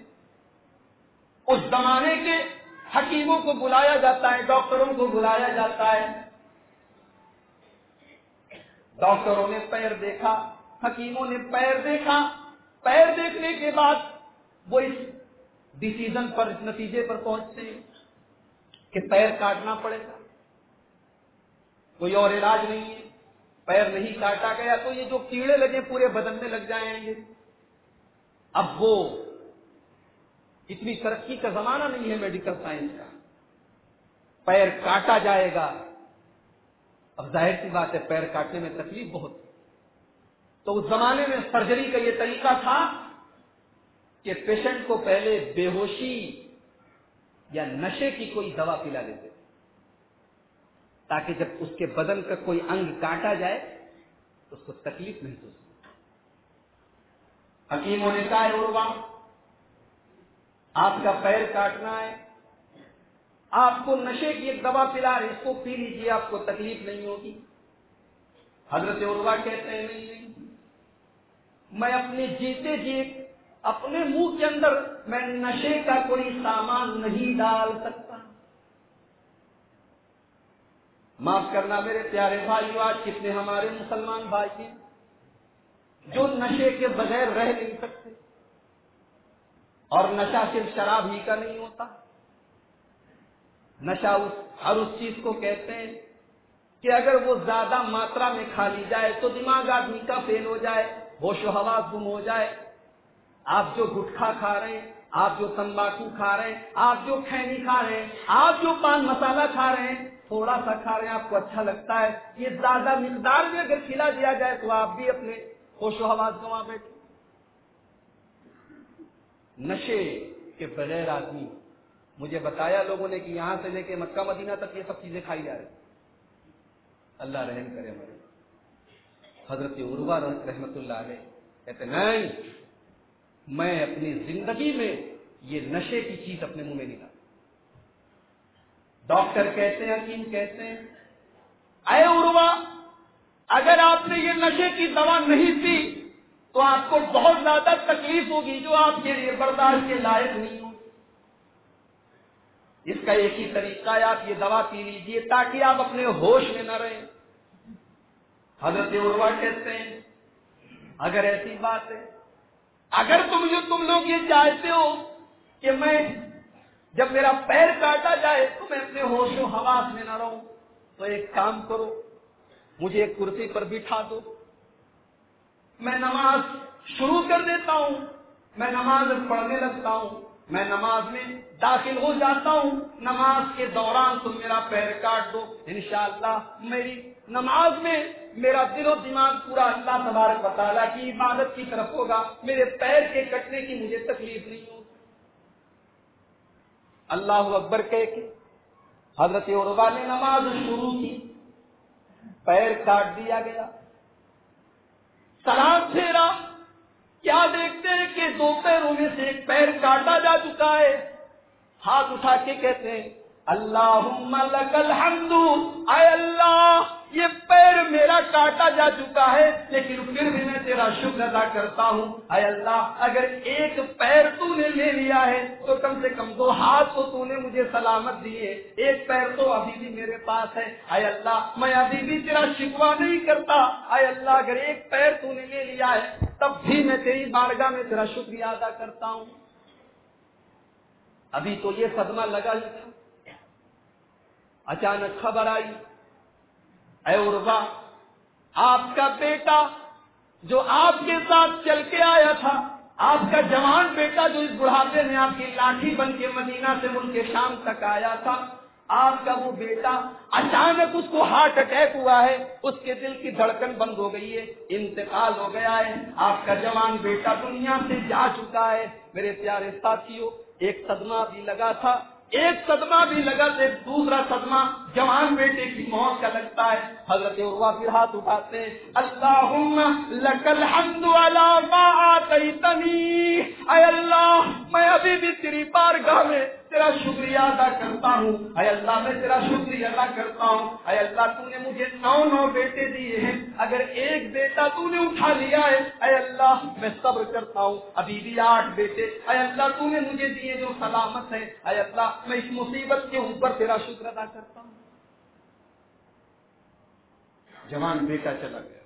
اس زمانے کے حکیموں کو بلایا جاتا ہے، ڈاکٹروں کو بلایا جاتا ہے۔ ڈاکٹروں نے پیر دیکھا، حکیموں نے پیر دیکھا۔ پیر دیکھنے کے بعد وہ اس ڈسیزن پر اس نتیجے پر پہنچتے ہیں کہ پیر کاٹنا پڑے گا۔ کوئی اور علاج نہیں ہے۔ پیر نہیں کاٹا گیا تو یہ جو کیڑے لگے پورے بدن میں لگ جائیں گے۔ اب وہ اتنی ترقی کا زمانہ نہیں ہے میڈیکل سائنس کا۔ پیر کاٹا جائے گا۔ اب ظاہر سی بات ہے، پیر کاٹنے میں تکلیف بہت تو اس زمانے میں سرجری کا یہ طریقہ تھا کہ پیشنٹ کو پہلے بے ہوشی یا نشے کی کوئی دوا پلا دیتے تاکہ جب اس کے بدن کا کوئی انگ کاٹا جائے تو اس کو تکلیف نہیں سکتی حکیموں نے کہا ہے آپ کا پیر کاٹنا ہے آپ کو نشے کی ایک دوا پلا رہے، اس کو پی لیجیے آپ کو تکلیف نہیں ہوگی۔ حضرت عروا کہتے ہیں، نہیں نہیں۔ میں اپنے جیتے جی اپنے منہ کے اندر میں نشے کا کوئی سامان نہیں ڈال سکتا۔ معاف کرنا میرے پیارے بھائی آج کتنے ہمارے مسلمان بھائی ہیں جو نشے کے بغیر رہ نہیں سکتے اور نشہ صرف شراب ہی کا نہیں ہوتا۔ نشہ اس ہر اس چیز کو کہتے ہیں کہ اگر وہ زیادہ ماترا میں کھا لی جائے تو دماغ آدمی کا فیل ہو جائے، ہوش و حواس گم ہو جائے۔ آپ جو گٹکا کھا رہے ہیں، آپ جو تمباکو کھا رہے ہیں، آپ جو کھینی کھا رہے ہیں، آپ جو پان مسالہ کھا رہے ہیں، تھوڑا سا کھا رہے ہیں، آپ کو اچھا لگتا ہے۔ یہ زیادہ مقدار میں اگر کھلا دیا جائے تو آپ بھی اپنے ہوش و حواس گوا بیٹھے۔ نشے کے بغیر آدمی مجھے بتایا لوگوں نے کہ یہاں سے لے کے مکہ مدینہ تک یہ سب چیزیں کھائی جا رہی اللہ رحم کرے ہمارے۔ حضرت عروا رحمت اللہ علیہ کہتے نہیں، میں اپنی زندگی میں یہ نشے کی چیز اپنے منہ میں نہیں لاتا۔ ڈاکٹر کہتے ہیں، حکیم کہتے ہیں، اے عروا اگر آپ نے یہ نشے کی دوا نہیں پی تو آپ کو بہت زیادہ تکلیف ہوگی جو آپ کے لیے برداشت کے لائق نہیں ہو۔ اس کا ایک ہی طریقہ ہے، آپ یہ دوا پی لیجیے تاکہ آپ اپنے ہوش میں نہ رہیں۔ حضرت عروا کہتے ہیں، اگر ایسی بات ہے، اگر تم جو تم لوگ یہ چاہتے ہو کہ میں جب میرا پیر کاٹا جائے تو میں اپنے ہوش و حواس میں نہ رہوں۔ تو ایک کام کرو، مجھے ایک کرسی پر بٹھا دو۔ میں نماز شروع کر دیتا ہوں، میں نماز پڑھنے لگتا ہوں۔ میں نماز میں داخل ہو جاتا ہوں۔ نماز کے دوران تم میرا پیر کاٹ دو۔ انشاءاللہ میری نماز میں میرا دل و دماغ پورا اللہ تبارک تعالیٰ کی عبادت کی طرف ہوگا۔ میرے پیر کے کٹنے کی مجھے تکلیف نہیں ہوگی۔ اللہ اکبر کہہ کے حضرت عربا نے نماز شروع کی۔ پیر کاٹ دیا گیا۔ سلام پھیرا۔ کیا دیکھتے ہیں کہ دو پیروں میں سے ایک پیر کاٹا جا چکا ہے۔ ہاتھ اٹھا کے کہتے ہیں اللہ الحمد. اے اللہ، یہ پیر میرا کاٹا جا چکا ہے، لیکن پھر بھی میں تیرا شکر ادا کرتا ہوں۔ اے اللہ، اگر ایک پیر تو نے لے لیا ہے، تو کم سے کم دو ہاتھ تو تو نے مجھے سلامت دیے۔ ایک پیر تو ابھی بھی میرے پاس ہے۔ اے اللہ، میں ابھی بھی تیرا شکوا نہیں کرتا۔ اے اللہ، اگر ایک پیر تو نے لے لیا ہے، تب بھی میں تیری بارگاہ میں تیرا شکریہ ادا کرتا ہوں۔ ابھی تو یہ صدمہ لگا ہی تھا۔ اچانک خبر آئی، اے عروا آپ کا بیٹا جو آپ کے ساتھ چل کے آیا تھا، آپ کا جوان بیٹا جو اس بڑھاپے میں آپ کی لاٹھی بن کے مدینہ سے ملک کے شام تک آیا تھا، آپ کا وہ بیٹا اچانک اس کو ہارٹ اٹیک ہوا ہے، اس کے دل کی دھڑکن بند ہو گئی ہے، انتقال ہو گیا ہے، آپ کا جوان بیٹا دنیا سے جا چکا ہے۔ میرے پیارے ساتھیوں، ایک صدمہ بھی لگا تھا۔ ایک صدمہ بھی لگا تھا دوسرا صدمہ جوان بیٹے کی موت کا لگتا ہے۔ حضرت عروا پھر ہاتھ اٹھاتے اللہم لکل حمد علا ما آتیتنی۔ اے اللہ، میں ابھی بھی تیری بارگاہ میں تیرا شکریہ ادا کرتا ہوں۔ اے اللہ، میں تیرا شکریہ ادا کرتا ہوں۔ اے اللہ، تو نے مجھے نو نو بیٹے دیے ہیں۔ اگر ایک بیٹا تو نے اٹھا لیا ہے، اے اللہ، میں صبر کرتا ہوں۔ ابھی بھی آٹھ بیٹے۔ اے اللہ، تو نے مجھے دیے جو سلامت ہے اے اللہ، میں اس مصیبت کے اوپر تیرا شکر ادا کرتا ہوں۔ جوان بیٹا چلا گیا۔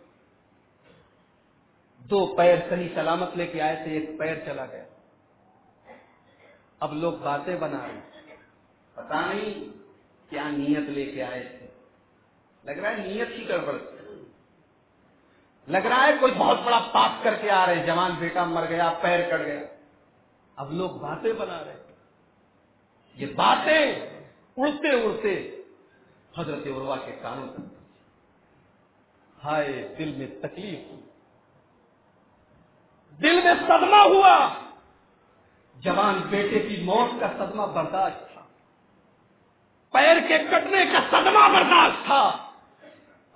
دو پیر صحیح سلامت لے کے آئے تھے، ایک پیر چلا گیا۔ اب لوگ باتیں بنا رہے ہیں۔ پتا نہیں کیا نیت لے کے آئے تھے۔ لگ رہا ہے نیت ہی گڑبڑ۔ لگ رہا ہے کوئی بہت بڑا پاپ کر کے آ رہے ہیں۔ جوان بیٹا مر گیا، پیر کٹ گیا۔ اب لوگ باتیں بنا رہے ہیں۔ یہ باتیں اڑتے اڑتے حضرت عروا کے کانوں تک۔ ہائے، دل میں تکلیف۔ ہوئی دل میں صدمہ ہوا۔ جوان بیٹے کی موت کا صدمہ برداشت تھا۔ پیر کے کٹنے کا صدمہ برداشت تھا۔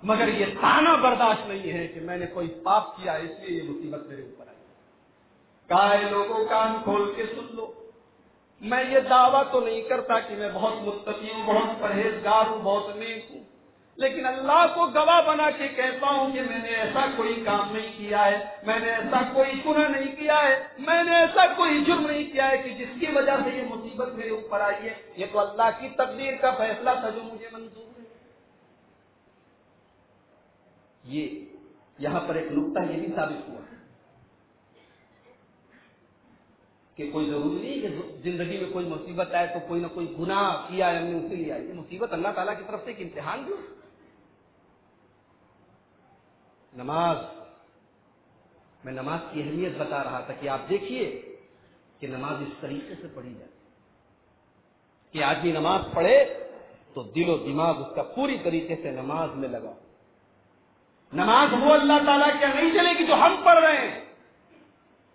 مگر یہ تانا برداشت نہیں ہے کہ میں نے کوئی پاپ کیا، اس لیے یہ مصیبت میرے اوپر آئی۔ کائے لوگوں کان کھول کے سن لو۔ میں یہ دعویٰ تو نہیں کرتا کہ میں بہت متقی ہوں، بہت پرہیزگار ہوں، بہت نیک ہوں۔ لیکن اللہ کو گواہ بنا کے کہتا ہوں کہ میں نے ایسا کوئی کام نہیں کیا ہے، میں نے ایسا کوئی گناہ نہیں کیا ہے، میں نے ایسا کوئی جرم نہیں کیا ہے کہ جس کی وجہ سے یہ مصیبت میرے اوپر آئی ہے۔ یہ تو اللہ کی تقدیر کا فیصلہ تھا جو مجھے منظور ہے۔ یہ یہاں پر ایک نقطہ یہ بھی ثابت ہوا کہ کوئی ضروری نہیں کہ زندگی میں کوئی مصیبت آئے تو کوئی نہ کوئی گناہ کیا ہے، ہم نے اسی لیے آئی یہ مصیبت اللہ تعالیٰ کی طرف سے ایک امتحان بھی نماز میں نماز کی اہمیت بتا رہا تھا کہ آپ دیکھیے کہ نماز اس طریقے سے پڑھی جائے کہ آدمی نماز پڑھے تو دل و دماغ اس کا پوری طریقے سے نماز میں لگا۔ نماز وہ اللہ تعالیٰ کیا نہیں چلے گی جو ہم پڑھ رہے ہیں۔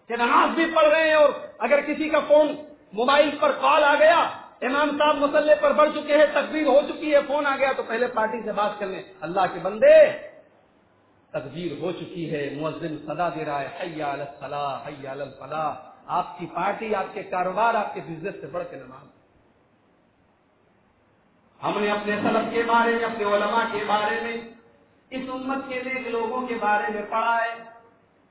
کہ نماز بھی پڑھ رہے ہیں اور اگر کسی کا فون موبائل پر کال آ گیا، امام صاحب مسلح پر بڑھ چکے ہیں تقبیر ہو چکی ہے، فون آ گیا تو پہلے پارٹی سے بات کر لیں اللہ کے بندے تقدیر ہو چکی ہے، مؤذن صدا دے رہا ہے حیا الصلاح حیا الفلاح۔ آپ کی پارٹی، آپ کے کاروبار، آپ کے بزنس سے بڑھ کے نماز۔ ہم نے اپنے سلف کے بارے میں، اپنے علماء کے بارے میں، اس امت کے نیک لوگوں کے بارے میں پڑھا ہے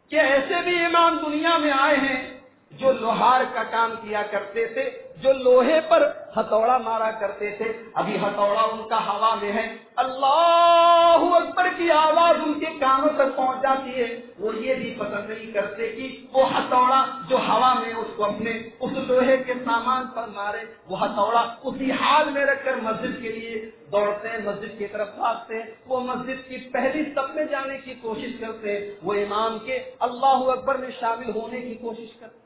کہ ایسے بھی امام دنیا میں آئے ہیں جو لوہار کا کام کیا کرتے تھے، جو لوہے پر ہتھوڑا مارا کرتے تھے، ابھی ہتھوڑا ان کا ہوا میں ہے۔ اللہ اکبر کی آواز ان کے کانوں تک پہنچ جاتی ہے۔ وہ یہ بھی پسند نہیں کرتے کہ وہ ہتھوڑا جو ہوا میں اس کو اپنے اس لوہے کے سامان پر مارے، وہ ہتھوڑا اسی حال میں رکھ کر مسجد کے لیے دوڑتے ہیں، مسجد کی طرف بھاگتے ہیں۔ وہ مسجد کی پہلی سب میں جانے کی کوشش کرتے ہیں۔ وہ امام کے اللہ اکبر میں شامل ہونے کی کوشش کرتے ہیں۔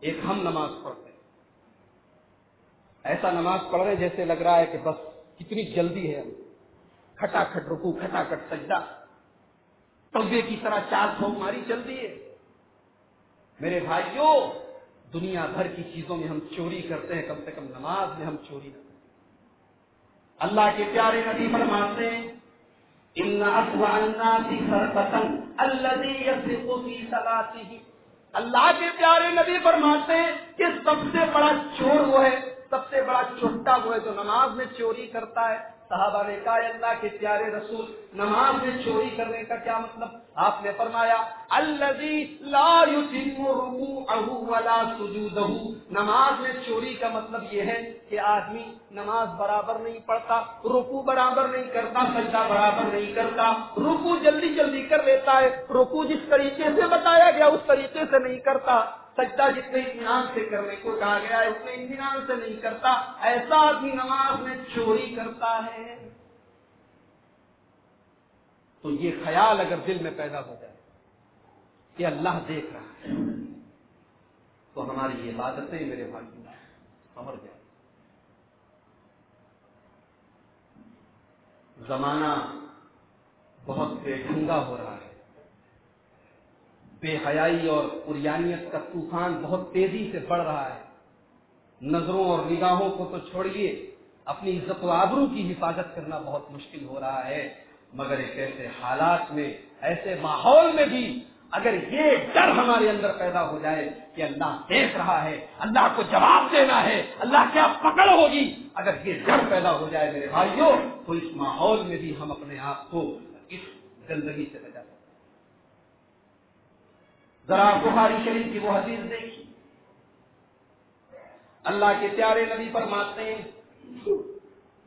ایک ہم نماز پڑھتے ہیں۔ ایسا نماز پڑھ رہے جیسے لگ رہا ہے کہ بس کتنی جلدی ہے۔ کھٹا کھٹ رکو کھٹا کھٹ سجدہ۔ طبے کی طرح چار سو ماری چلتی ہے میرے بھائیوں دنیا بھر کی چیزوں میں ہم چوری کرتے ہیں، کم سے کم نماز میں ہم چوری نہ کرتے اللہ کے پیارے نبی فرماتے ہیں، ان الذي اللہ کے پیارے نبی فرماتے ہیں کہ سب سے بڑا چور وہ ہے، سب سے بڑا چوٹا وہ ہے جو نماز میں چوری کرتا ہے۔ صحابہ نے کہا اللہ کے پیارے رسول، نماز میں چوری کرنے کا کیا مطلب؟ آپ نے فرمایا نماز میں چوری کا مطلب یہ ہے کہ آدمی نماز برابر نہیں پڑھتا رکو برابر نہیں کرتا، سجدہ برابر نہیں کرتا۔ رکو جلدی جلدی کر لیتا ہے رکو جس طریقے سے بتایا گیا، اس طریقے سے نہیں کرتا۔ سجدہ جتنے اطمینان سے کرنے کو کہا گیا ہے، اتنے اطمینان سے نہیں کرتا، ایسا بھی نماز میں چوری کرتا ہے۔ تو یہ خیال اگر دل میں پیدا ہو جائے کہ اللہ دیکھ رہا ہے، تو ہماری یہ عبادتیں میرے بھائی سمر جائے زمانہ بہت بے ڈھنگا ہو رہا ہے۔ بے حیائی اور اریانیت کا طوفان بہت تیزی سے بڑھ رہا ہے۔ نظروں اور نگاہوں کو تو چھوڑیے، اپنی عزت و آبرو کی حفاظت کرنا بہت مشکل ہو رہا ہے۔ مگر ایک ایسے حالات میں، ایسے ماحول میں بھی اگر یہ ڈر ہمارے اندر پیدا ہو جائے کہ اللہ دیکھ رہا ہے، اللہ کو جواب دینا ہے، اللہ کیا پکڑ ہوگی، اگر یہ ڈر پیدا ہو جائے میرے بھائیوں، تو اس ماحول میں بھی ہم اپنے آپ کو اس گندگی سے بچا سکتے ذرا بخاری شریف کی وہ حدیث دیکھی۔ اللہ کے پیارے نبی فرماتے ہیں،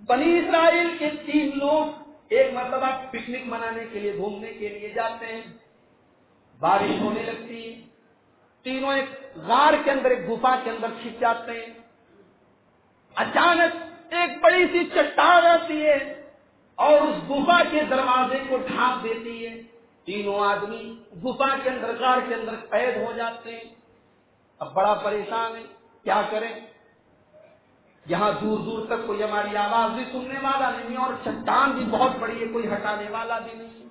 بنی اسرائیل کے تین لوگ ایک مرتبہ پکنک منانے کے لیے گھومنے کے لیے جاتے ہیں۔ بارش ہونے لگتی تینوں ایک غار کے اندر، ایک گفا کے اندر چھپ جاتے ہیں۔ اچانک ایک بڑی سی چٹان آتی ہے اور اس گفا کے دروازے کو ڈھانپ دیتی ہے۔ تینوں آدمی گفا کے اندر، غار کے اندر قید ہو جاتے ہیں۔ اب بڑا پریشان ہے، کیا کریں؟ یہاں دور دور تک کوئی ہماری آواز بھی سننے والا نہیں ہے اور چٹان بھی بہت بڑی ہے، کوئی ہٹانے والا بھی نہیں ہے۔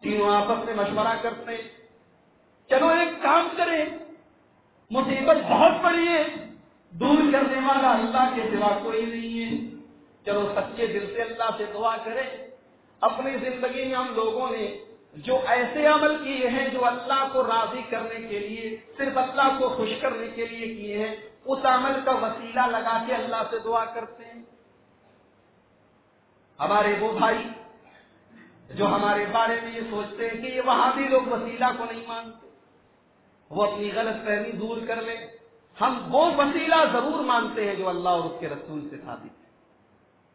تینوں آپس میں مشورہ کرتے ہیں۔ چلو ایک کام کریں، مصیبت بہت بڑی ہے، دور کرنے والا اللہ کے سوا کوئی نہیں ہے۔ چلو سچے دل سے اللہ سے دعا کریں۔ اپنی زندگی میں ہم لوگوں نے جو ایسے عمل کیے ہیں جو اللہ کو راضی کرنے کے لیے، صرف اللہ کو خوش کرنے کے لیے کیے ہیں، اس عمل کا وسیلہ لگا کے اللہ سے دعا کرتے ہیں۔ ہمارے وہ بھائی جو ہمارے بارے میں یہ سوچتے ہیں کہ یہ وہاں بھی لوگ وسیلہ کو نہیں مانتے، وہ اپنی غلط فہمی دور کر لیں۔ ہم وہ وسیلہ ضرور مانتے ہیں جو اللہ اور اس کے رسول سے ثابت ہے۔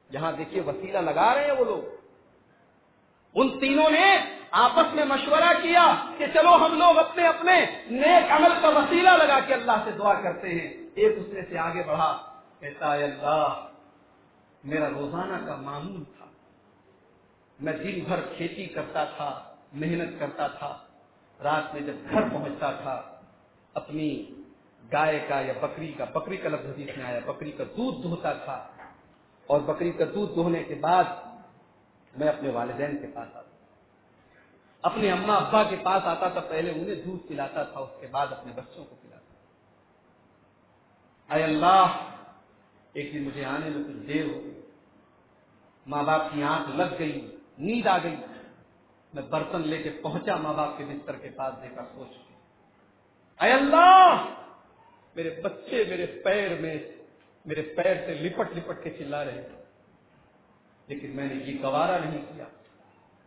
یہاں دیکھیے، وسیلہ لگا رہے ہیں وہ لوگ۔ ان تینوں نے آپس میں مشورہ کیا کہ چلو ہم لوگ اپنے اپنے نیک عمل کا وسیلہ لگا کے اللہ سے دعا کرتے ہیں۔ ایک دوسرے سے آگے بڑھا، کہتا ہے، اللہ، میرا روزانہ کا معمول تھا۔ میں دن بھر کھیتی کرتا تھا، محنت کرتا تھا۔ رات میں جب گھر پہنچتا تھا، اپنی گائے کا یا بکری کا بکری کا لفظ حدیث میں آیا، بکری کا دودھ دھوتا تھا۔ اور بکری کا دودھ دھونے کے بعد میں اپنے والدین کے پاس آتا اپنے اما ابا کے پاس آتا تھا، پہلے انہیں دودھ پلاتا تھا، اس کے بعد اپنے بچوں کو پلاتا اے اللہ، ایک دن مجھے آنے میں کچھ دیر ہو گئی۔ ماں باپ کی آنکھ لگ گئی، نیند آ گئی۔ میں برتن لے کے پہنچا، ماں باپ کے بستر کے پاس دیکھا سوچ کے اے اللہ، میرے بچے میرے پیر میں، میرے پیر سے لپٹ لپٹ کے چلا رہے۔ تھے لیکن میں نے یہ گوارا نہیں کیا۔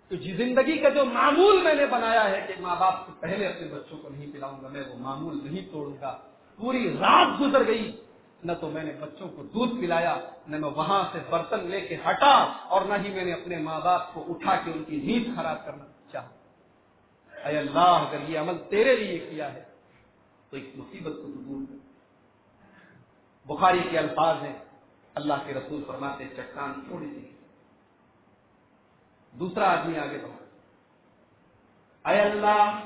تو جی زندگی کا جو معمول میں نے بنایا ہے کہ ماں باپ سے پہلے اپنے بچوں کو نہیں پلاؤں گا، میں وہ معمول نہیں توڑوں گا۔ پوری رات گزر گئی۔ نہ تو میں نے بچوں کو دودھ پلایا، نہ میں وہاں سے برتن لے کے ہٹا اور نہ ہی میں نے اپنے ماں باپ کو اٹھا کے ان کی نیند خراب کرنا چاہا۔ اے اللہ، اگر یہ عمل تیرے لیے کیا ہے، تو اس مصیبت کو دور کر۔ بخاری کے الفاظ ہیں، اللہ کے رسول فرماتے چٹان تھوڑی سی دوسرا آدمی آگے بڑھا۔ اے اللہ،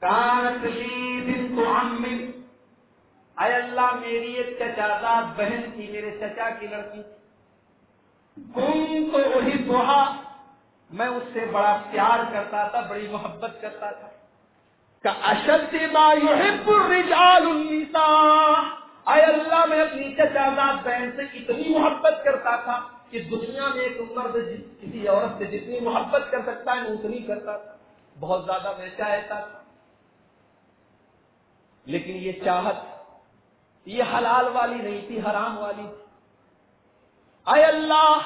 کانت لی بنت عم اے اللہ، میری ایک چچازاد بہن تھی، میرے چچا کی لڑکی۔ تم تو وہی دوہا میں اس سے بڑا پیار کرتا تھا، بڑی محبت کرتا تھا۔ اشد ما يحب الرجال النساء۔ اے اللہ، میں اپنی چچازاد بہن سے اتنی محبت کرتا تھا۔ کہ دنیا میں ایک مرد کسی عورت سے جتنی محبت کر سکتا ہے اتنی کرتا تھا۔ بہت زیادہ میں چاہتا تھا۔ لیکن یہ چاہت، یہ حلال والی نہیں تھی، حرام والی تھی۔ اے اللہ،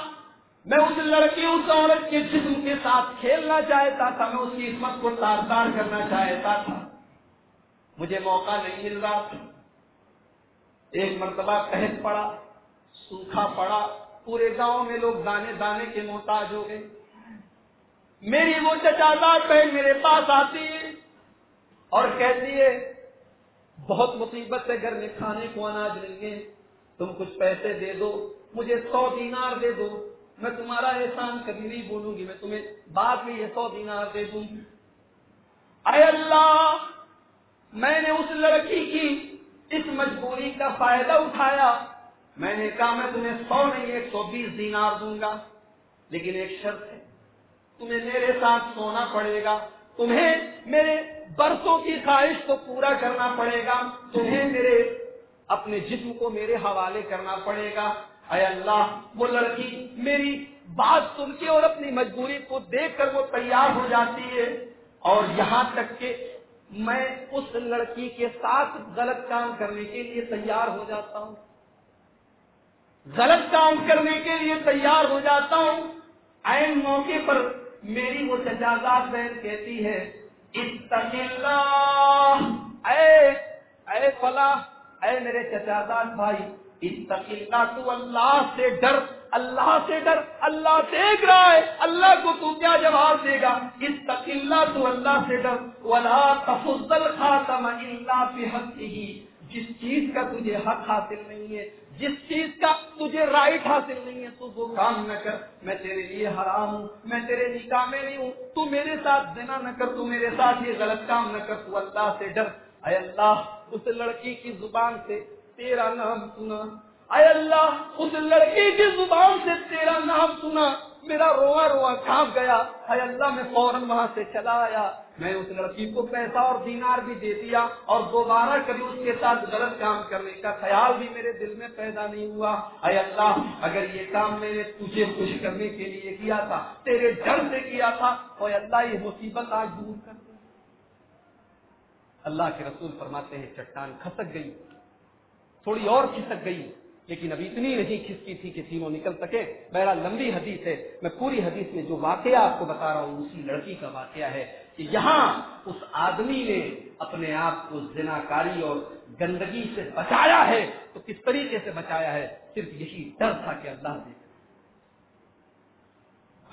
میں اس لڑکی، اس عورت کے جسم کے ساتھ کھیلنا چاہتا تھا، میں اس کی عصمت کو تار تار کرنا چاہتا تھا۔ مجھے موقع نہیں مل رہا تھا۔ ایک مرتبہ قحط پڑا، سوکھا پڑا۔ پورے گاؤں میں لوگ دانے دانے کے محتاج ہو گئے۔ میری وہ چچاداد بہن میرے پاس آتی ہے اور کہتی ہے، بہت مصیبت ہے، گھر میں کھانے کو اناج نہیں ہے، تم کچھ پیسے دے دو، مجھے سو دینار دے دو، میں تمہارا احسان کبھی نہیں بولوں گی، میں تمہیں بعد میں یہ سو دینار دے دوں گی۔ اے اللہ، میں نے اس لڑکی کی اس مجبوری کا فائدہ اٹھایا۔ میں نے کہا، میں تمہیں سو نہیں، ایک سو بیس دینار دوں گا، لیکن ایک شرط ہے، تمہیں میرے ساتھ سونا پڑے گا، تمہیں میرے برسوں کی خواہش کو پورا کرنا پڑے گا، تمہیں میرے اپنے جسم کو میرے حوالے کرنا پڑے گا۔ اے اللہ، وہ لڑکی میری بات سن کے اور اپنی مجبوری کو دیکھ کر وہ تیار ہو جاتی ہے۔ اور یہاں تک کہ میں اس لڑکی کے ساتھ غلط کام کرنے کے لیے تیار ہو جاتا ہوں۔ غلط کام کرنے کے لیے تیار ہو جاتا ہوں۔ این موقع پر میری وہ سجازات بہن کہتی ہے اے اے فلاح، اے میرے چچازاد بھائی استقلہ تو اللہ سے ڈر، اللہ سے ڈر، اللہ دیکھ رہا ہے اللہ کو تو کیا جواب دے گا؟ استقلہ تو اللہ سے ڈر۔ ولا تفضل خاتم اللہ فی حق ہی جس چیز کا تجھے حق حاصل نہیں ہے جس چیز کا تجھے رائٹ حاصل نہیں ہے، تو وہ کام نہ کر، میں تیرے لیے حرام ہوں، میں تیرے نکاح میں نہیں ہوں، تو میرے ساتھ دینا نہ کر، تو میرے ساتھ یہ غلط کام نہ کر، تو اللہ سے ڈر۔ اے اللہ، اس لڑکی کی زبان سے تیرا نام سنا۔ اے اللہ، اس لڑکی کی زبان سے تیرا نام سنا۔ میرا روا روا کھانپ گیا۔ اے اللہ، میں فوراً وہاں سے چلا آیا۔ میں اس لڑکی کو پیسہ اور دینار بھی دے دیا اور دوبارہ کبھی اس کے ساتھ غلط کام کرنے کا خیال بھی میرے دل میں پیدا نہیں ہوا۔ اے اللہ، اگر یہ کام میں نے تجھے خوش کرنے کے لیے کیا تھا، تیرے ڈر سے کیا تھا اور اللہ، یہ مصیبت آج دور کر دے۔ اللہ کے رسول فرماتے ہیں، چٹان کھسک گئی، تھوڑی اور کھسک گئی۔ لیکن ابھی اتنی نہیں کھسکی تھی کہ تینوں نکل سکے۔ بہرحال لمبی حدیث ہے۔ میں پوری حدیث میں جو واقعہ آپ کو بتا رہا ہوں، اسی لڑکی کا واقعہ ہے کہ یہاں اس آدمی نے اپنے آپ کو زنا کاری اور گندگی سے بچایا ہے۔ تو کس طریقے سے بچایا ہے؟ صرف یہی ڈر تھا کہ اللہ دے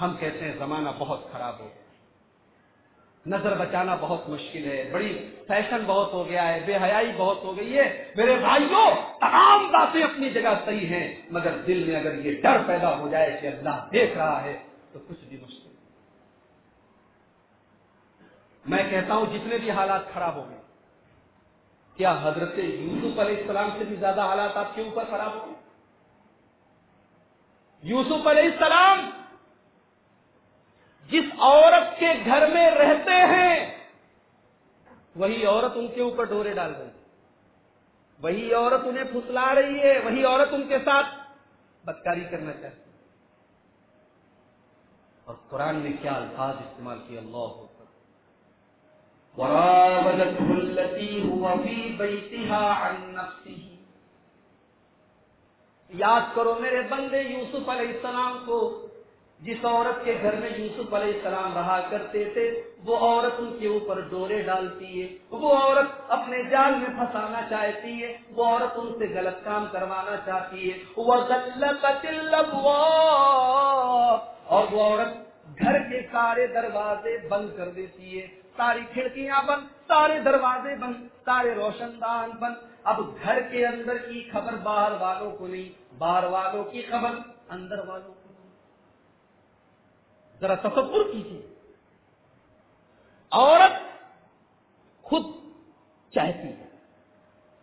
ہم کہتے ہیں زمانہ بہت خراب ہو گیا۔ نظر بچانا بہت مشکل ہے۔ بڑی فیشن بہت ہو گیا ہے، بے حیائی بہت ہو گئی ہے۔ میرے بھائیوں تمام باتیں اپنی جگہ صحیح ہیں، مگر دل میں اگر یہ ڈر پیدا ہو جائے کہ اللہ دیکھ رہا ہے، تو کچھ بھی مشکل میں کہتا ہوں، جتنے بھی حالات خراب ہو گئے کیا حضرت یوسف علیہ السلام سے بھی زیادہ حالات آپ کے اوپر خراب ہو گئے یوسف علیہ السلام جس عورت کے گھر میں رہتے ہیں، وہی عورت ان کے اوپر ڈورے ڈال رہی ہے وہی عورت انہیں پھسلا رہی ہے، وہی عورت ان کے ساتھ بدکاری کرنا چاہتی ہے۔ اور قرآن نے کیا الفاظ استعمال کیا اللہ ہو یاد کرو میرے بندے یوسف علیہ السلام کو جس عورت کے گھر میں یوسف علیہ السلام رہا کرتے تھے، وہ عورت ان کے اوپر ڈورے ڈالتی ہے، وہ عورت اپنے جال میں پھنسانا چاہتی ہے، وہ عورت ان سے غلط کام کروانا چاہتی ہے۔ وہ اور وہ عورت گھر کے سارے دروازے بند کر دیتی ہے۔ ساری کھڑکیاں بند، سارے دروازے بند، سارے روشن دان بند۔ اب گھر کے اندر کی خبر باہر والوں کو نہیں، باہر والوں کی خبر اندر والوں کو ذرا تصور کیجیے عورت خود چاہتی ہے۔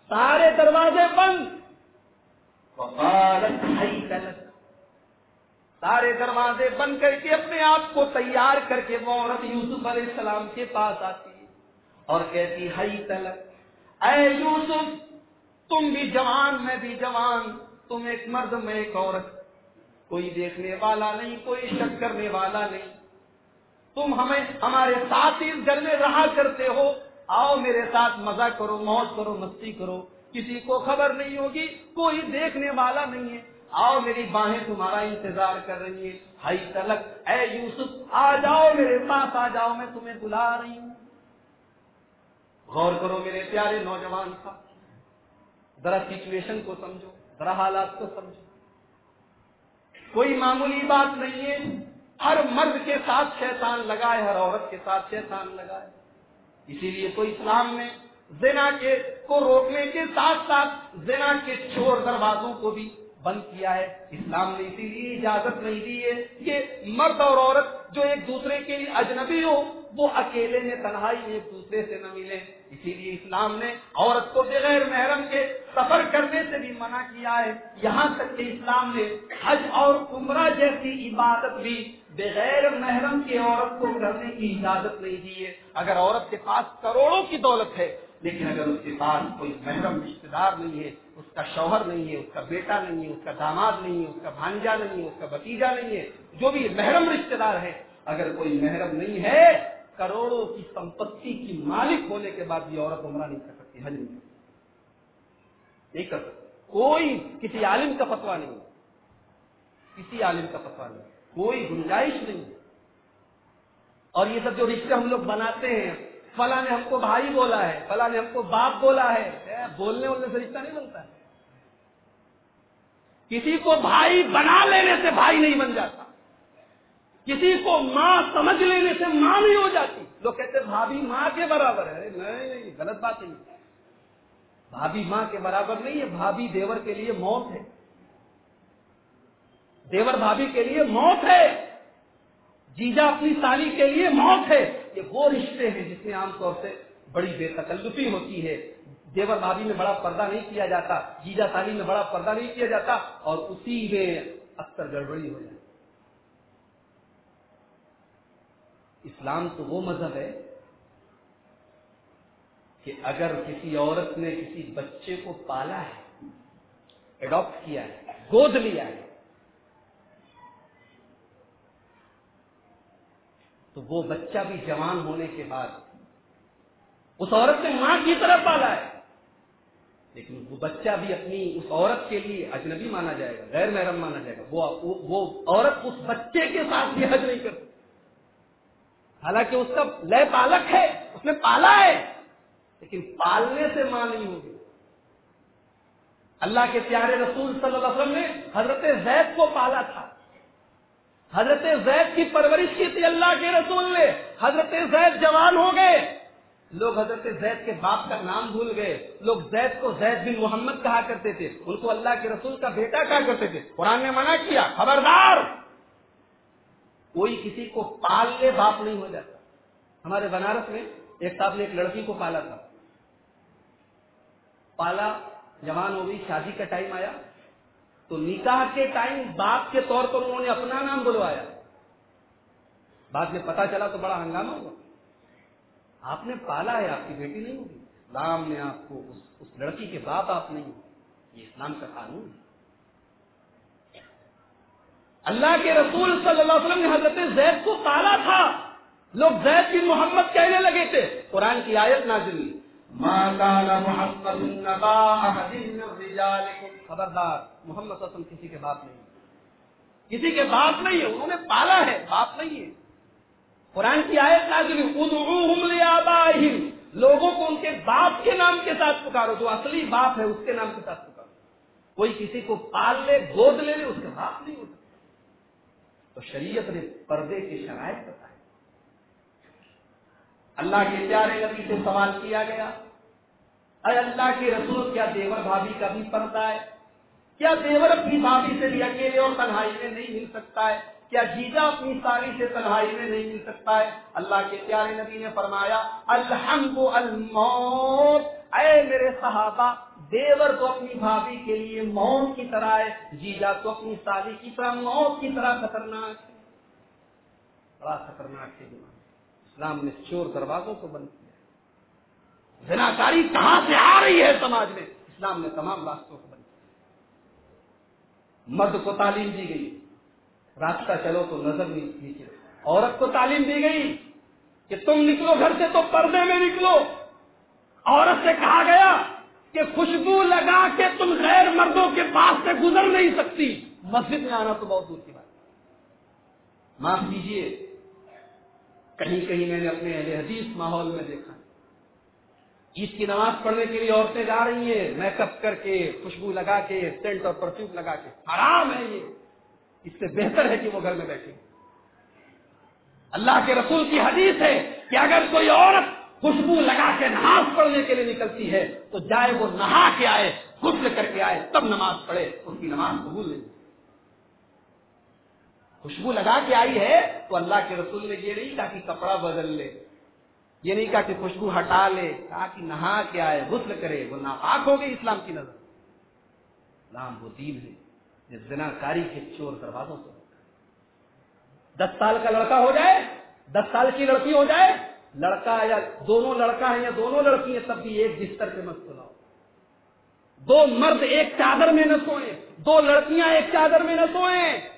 سارے دروازے بند۔ سارے دروازے بند کر کے اپنے آپ کو تیار کر کے وہ عورت یوسف علیہ السلام کے پاس آتی ہے اور کہتی ہائی تلک اے یوسف، تم بھی جوان، میں بھی جوان۔ تم ایک مرد، میں ایک عورت۔ کوئی دیکھنے والا نہیں، کوئی شک کرنے والا نہیں۔ تم ہمیں، ہمارے ساتھ اس گھر میں رہا کرتے ہو۔ آؤ میرے ساتھ مزہ کرو موت کرو، مستی کرو۔ کسی کو خبر نہیں ہوگی، کوئی دیکھنے والا نہیں ہے۔ آؤ میری باہیں تمہارا انتظار کر رہی ہے ہائی تلک، اے یوسف، آ جاؤ میرے پاس، آ جاؤ، میں تمہیں بلا رہی ہوں۔ غور کرو میرے پیارے نوجوان تھا ذرا سچویشن کو سمجھو، ذرا حالات کو سمجھو۔ کوئی معمولی بات نہیں ہے۔ ہر مرد کے ساتھ شیطان لگائے ہر عورت کے ساتھ شیطان لگائے اسی لیے تو اسلام میں زنا کے کو روکنے کے ساتھ ساتھ زنا کے چور دروازوں کو بھی بند کیا ہے۔ اسلام نے اسی لیے اجازت نہیں دی ہے کہ مرد اور عورت جو ایک دوسرے کے لیے اجنبی ہو، وہ اکیلے میں تنہائی ایک دوسرے سے نہ ملے اسی لیے اسلام نے عورت کو بغیر محرم کے سفر کرنے سے بھی منع کیا ہے۔ یہاں تک کہ اسلام نے حج اور عمرہ جیسی عبادت بھی بغیر محرم کی عورت کو کرنے کی اجازت نہیں دی ہے۔ اگر عورت کے پاس کروڑوں کی دولت ہے، لیکن اگر اس کے پاس کوئی محرم رشتے دار نہیں ہے، اس کا شوہر نہیں ہے، اس کا بیٹا نہیں ہے، اس کا داماد نہیں ہے، اس کا بھانجا نہیں ہے، اس کا بتیجا نہیں ہے، جو بھی محرم رشتے دار ہے، اگر کوئی محرم نہیں ہے کروڑوں کی سمپتی کی مالک ہونے کے بعد بھی عورت عمرہ نہیں کر سکتی، حج نہیں نہیں کر سکتی۔ کوئی کسی عالم کا فتوا نہیں۔ کسی عالم کا فتوا نہیں۔ کوئی گنجائش نہیں۔ اور یہ سب جو رشتے ہم لوگ بناتے ہیں، فلاں نے ہم کو بھائی بولا ہے، فلاں نے ہم کو باپ بولا ہے بولنے والے سے رشتہ نہیں بنتا۔ ہے کسی کو بھائی بنا لینے سے بھائی نہیں بن جاتا۔ کسی کو ماں سمجھ لینے سے ماں نہیں ہو جاتی۔ لوگ کہتے بھابھی ماں کے برابر ہے۔ نہیں غلط بات نہیں۔ بھابھی ماں کے برابر نہیں ہے، بھابھی دیور کے لیے موت ہے۔ دیور بھابھی کے لیے موت ہے۔ جیجا اپنی سالی کے لیے موت ہے۔ یہ وہ رشتے ہیں جس میں عام طور سے بڑی بے تکلفی ہوتی ہے۔ دیور بھابھی میں بڑا پردہ نہیں کیا جاتا، جیجا سالی میں بڑا پردہ نہیں کیا جاتا اور اسی میں اکثر گڑبڑی ہو جاتی۔ اسلام تو وہ مذہب ہے کہ اگر کسی عورت نے کسی بچے کو پالا ہے اڈاپٹ کیا ہے، گود لیا ہے، تو وہ بچہ بھی جوان ہونے کے بعد اس عورت نے ماں کی طرح پالا ہے۔ لیکن وہ بچہ بھی اپنی اس عورت کے لیے اجنبی مانا جائے گا، غیر محرم مانا جائے گا۔ وہ وہ عورت اس بچے کے ساتھ بھی حج نہیں کر سکتی حالانکہ اس کا لیے پالک ہے، اس نے پالا ہے، لیکن پالنے سے ماں نہیں ہوگی اللہ کے پیارے رسول صلی اللہ علیہ وسلم نے حضرت زید کو پالا تھا۔ حضرت زید کی پرورش کی تھی اللہ کے رسول نے۔ حضرت زید جوان ہو گئے۔ لوگ حضرت زید کے باپ کا نام بھول گئے۔ لوگ زید کو زید بن محمد کہا کرتے تھے۔ ان کو اللہ کے رسول کا بیٹا کہا کرتے تھے۔ قرآن نے منع کیا، خبردار! کوئی کسی کو پال لے باپ نہیں ہو جاتا۔ ہمارے بنارس میں ایک صاحب نے ایک لڑکی کو پالا تھا۔ پالا جوان ہو گئی شادی کا ٹائم آیا۔ تو نکاح کے ٹائم باپ کے طور پر انہوں نے اپنا نام بلوایا۔ بعد میں پتا چلا تو بڑا ہنگامہ ہوا۔ آپ نے پالا ہے آپ کی بیٹی نہیں ہوگی۔ اسلام نے آپ کو اس, اس لڑکی کے باپ آپ نہیں یہ اسلام کا قانون ہے۔ اللہ کے رسول صلی اللہ علیہ وسلم نے حضرت زید کو پالا تھا۔ لوگ زید بن محمد کہنے لگے تھے قرآن کی آیت نازل خبردار محمد صلی اللہ علیہ وسلم کسی کے باپ نہیں کسی کے باپ نہیں ہے انہوں نے پالا ہے باپ نہیں ہے قرآن کی آیت نازل لیابائہم لوگوں کو ان کے باپ کے نام کے ساتھ پکارو جو اصلی باپ ہے اس کے نام کے ساتھ پکارو۔ کوئی کسی کو پال لے گود لے لے اس کا باپ نہیں ہوتا۔ تو شریعت نے پردے کی شرائط بتائی اللہ کے پیارے نبی سے سوال کیا گیا۔ اے اللہ کے رسول، کیا دیور بھابھی کا بھی پردہ ہے؟ کیا دیور اپنی بھابھی سے بھی اکیلے اور تنہائی میں نہیں مل سکتا ہے؟ کیا جیجا اپنی ساری سے تنہائی میں نہیں مل سکتا ہے؟ اللہ کے پیارے نبی نے فرمایا، الحمد الموت۔ اے میرے صحابہ دیور تو اپنی بھابھی کے لیے موت کی طرح ہے، جیجا تو اپنی سالی کی طرح موت کی طرح خطرناک ہے۔ بڑا خطرناک ہے اسلام نے چور دروازوں کو بند کیا زناکاری کہاں سے آ رہی ہے سماج میں؟ اسلام نے تمام راستوں کو بند کیا مرد کو تعلیم دی گئی۔ راستہ چلو تو نظر نیچے عورت کو تعلیم دی گئی کہ تم نکلو گھر سے تو پردے میں نکلو۔ عورت سے کہا گیا کہ خوشبو لگا کے تم غیر مردوں کے پاس سے گزر نہیں سکتی۔ مسجد میں آنا تو بہت دور کی بات۔ معاف کیجیے کہیں کہیں میں نے اپنے اہل حدیث ماحول میں دیکھا۔ عید کی نماز پڑھنے کے لیے عورتیں جا رہی ہیں۔ میک اپ کر کے، خوشبو لگا کے، سینٹ اور پرفیوم لگا کے۔ حرام ہے یہ۔ اس سے بہتر ہے کہ وہ گھر میں بیٹھے۔ اللہ کے رسول کی حدیث ہے کہ اگر کوئی عورت خوشبو لگا کے نماز پڑھنے کے لیے نکلتی ہے، تو جائے وہ نہا کے آئے، غسل کر کے آئے، تب نماز پڑھے، اس کی نماز قبول نہیں۔ خوشبو لگا کے آئی ہے، تو اللہ کے رسول نے یہ نہیں کہا کہ کپڑا بدل لے، یہ نہیں کہا کہ خوشبو ہٹا لے، کہا کہ نہا کے آئے، غسل کرے، وہ ناپاک ہو گئی اسلام کی نظر۔ اسلام وہ دین ہے جس بنا کاری کے چور دروازوں سے۔ دس سال کا لڑکا ہو جائے، دس سال کی لڑکی ہو جائے لڑکا یا دونوں لڑکا ہے یا دونوں لڑکی ہیں تب بھی ایک بستر پہ مت سناؤ۔ دو مرد ایک چادر میں نہ سوئیں، دو لڑکیاں ایک چادر میں نہ سوئیں۔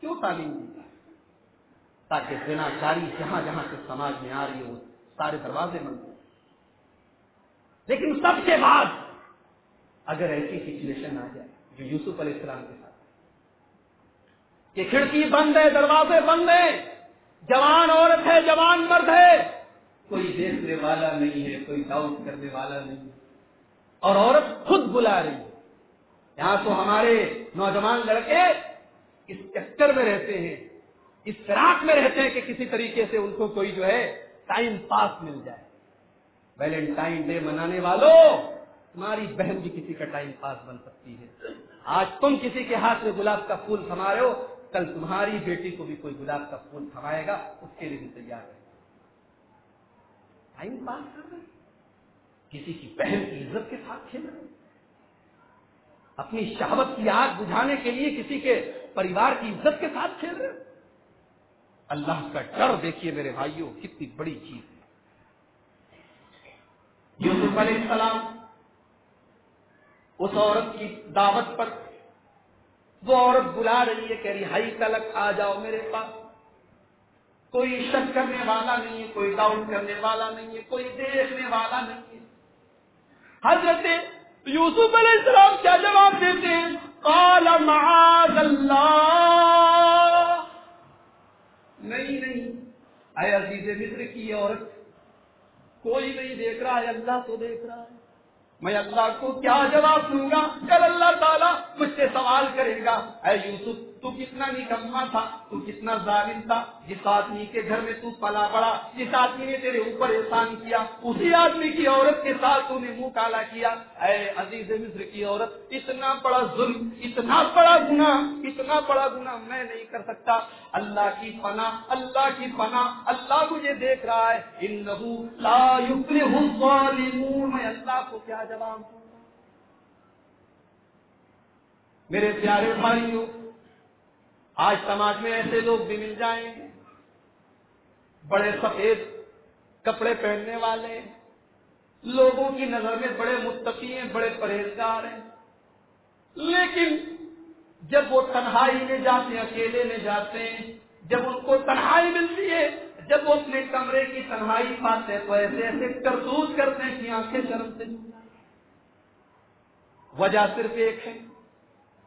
کیوں تعلیم دی تاکہ بنا کاری جہاں جہاں سے سماج میں آ رہی ہو، سارے دروازے بند لیکن سب کے بعد اگر ایسی سچویشن آ جائے جو یوسف علیہ السلام کے ساتھ۔ کہ کھڑکی بند ہے، دروازے بند ہیں۔ جوان عورت ہے، جوان مرد ہے۔ کوئی دیکھنے والا نہیں ہے، کوئی ڈاؤٹ کرنے والا نہیں ہے۔ اور عورت خود بلا رہی ہے۔ یہاں تو ہمارے نوجوان لڑکے اس چکر میں رہتے ہیں، اس فراق میں رہتے ہیں کہ کسی طریقے سے ان کو کوئی جو ہے ٹائم پاس مل جائے۔ ویلنٹائن ڈے منانے والوں تمہاری بہن بھی کسی کا ٹائم پاس بن سکتی ہے۔ آج تم کسی کے ہاتھ میں گلاب کا پھول تھما رہے ہو کل تمہاری بیٹی کو بھی کوئی گلاب کا پھول تھمائے گا، اس کے لیے بھی تیار ہے۔ ٹائم پاس کر رہے کسی کی بہن کی عزت کے ساتھ کھیل رہے اپنی شہوت کی آگ بجھانے کے لیے کسی کے پریوار کی عزت کے ساتھ کھیل رہے اللہ کا ڈر دیکھیے میرے بھائیوں کتنی بڑی چیز ہے۔ یوسف علیہ السلام اس عورت کی دعوت پر وہ عورت بلا رہی ہے کہ رہائی تلک آ جاؤ میرے پاس۔ کوئی شک کرنے والا نہیں ہے، کوئی ڈاؤٹ کرنے والا نہیں ہے، کوئی دیکھنے والا نہیں ہے۔ حضرت یوسف علیہ السلام کیا جواب دیتے ہیں؟ قال، معاذ اللہ نہیں نہیں۔ اے عزیز مصر کی عورت، کوئی نہیں دیکھ رہا ہے، اللہ تو دیکھ رہا ہے۔ میں اللہ کو کیا جواب دوں گا؟ کل اللہ تعالیٰ مجھ سے سوال کرے گا، اے یوسف تو کتنا نکما تھا، تو کتنا ظالم تھا۔ جس آدمی کے گھر میں تو پلا پڑا، جس آدمی نے تیرے اوپر احسان کیا، اسی آدمی کی عورت کے ساتھ تو نے منہ کالا کیا۔ اے عزیز مصر کی عورت، اتنا بڑا ظلم، اتنا بڑا گنا اتنا بڑا گنا میں نہیں کر سکتا۔ اللہ کی پناہ، اللہ کی پناہ، اللہ مجھے دیکھ رہا ہے۔ ان لا الظالمون۔ میں اللہ کو کیا جواب دوں؟ میرے پیارے بھائیوں آج سماج میں ایسے لوگ بھی مل جائیں گے۔ بڑے سفید کپڑے پہننے والے، لوگوں کی نظر میں بڑے متقی ہیں، بڑے پرہیزگار ہیں۔ لیکن جب وہ تنہائی میں جاتے ہیں، اکیلے میں جاتے ہیں، جب ان کو تنہائی ملتی ہے، جب وہ اپنے کمرے کی تنہائی پاتے ہیں، تو ایسے ایسے کرتوت کرتے ہیں کہ آنکھیں شرم سے وجہ صرف ایک ہے،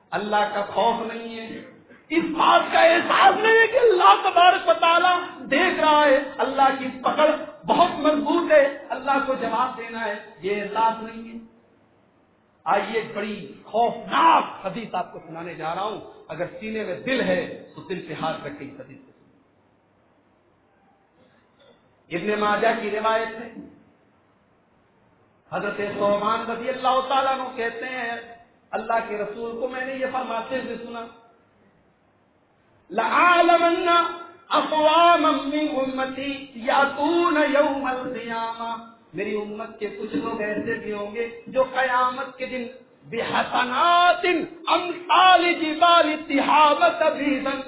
اللہ کا خوف نہیں ہے اس بات کا احساس نہیں ہے کہ اللہ تبارک تعالیٰ دیکھ رہا ہے، اللہ کی پکڑ بہت مضبوط ہے، اللہ کو جواب دینا ہے، یہ احساس نہیں ہے۔ آئیے بڑی خوفناک حدیث آپ کو سنانے جا رہا ہوں۔ اگر سینے میں دل ہے تو دل پہ ہاتھ رکھے اس حدیث ابن ماجہ کی روایت ہے۔ حضرت سومان رضی اللہ تعالیٰ کہتے ہیں، اللہ کے رسول کو میں نے یہ فرماتے ہوئے سنا۔ لعالمن اقوام من امتی یاتون یوم القیامہ میری امت کے کچھ لوگ ایسے بھی ہوں گے جو قیامت کے دن بحسنات امثال جبال تحابت بیدن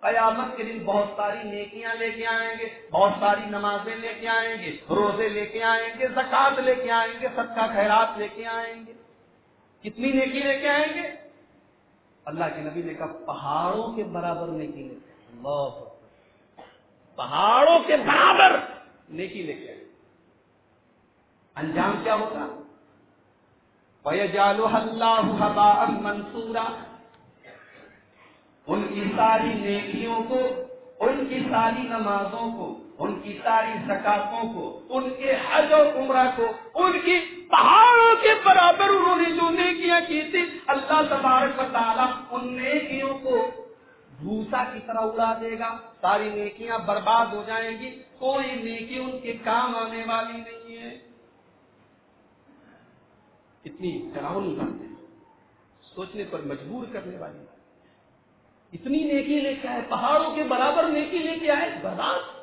قیامت کے دن بہت ساری نیکیاں لے کے آئیں گے، بہت ساری نمازیں لے کے آئیں گے، روزے لے کے آئیں گے زکات لے کے آئیں گے، صدقہ خیرات لے کے آئیں گے. کتنی نیکی لے کے آئیں گے؟ اللہ کے نبی نے کہا، پہاڑوں کے برابر نیکی لے کے اللہ پہاڑوں کے برابر نیکی لے کے انجام کیا ہوگا وَيَجَعَلُهَا اللَّهُ هَبَاءً ان کی ساری نیکیوں کو، ان کی ساری نمازوں کو ان کی ساری زکاتوں کو، ان کے حج اور عمرہ کو، ان کی پہاڑوں کے برابر انہوں نے جو نیکیاں کی تھی، اللہ تبارک و تعالیٰ ان نیکیوں کو بھوسا کی طرح اڑا دے گا، ساری نیکیاں برباد ہو جائیں گی، کوئی نیکی ان کے کام آنے والی نہیں ہے۔ اتنی ڈراؤنی بات ہے سوچنے پر مجبور کرنے والی اتنی نیکی لے کے آئے، پہاڑوں کے برابر نیکی لے کے آئے برباد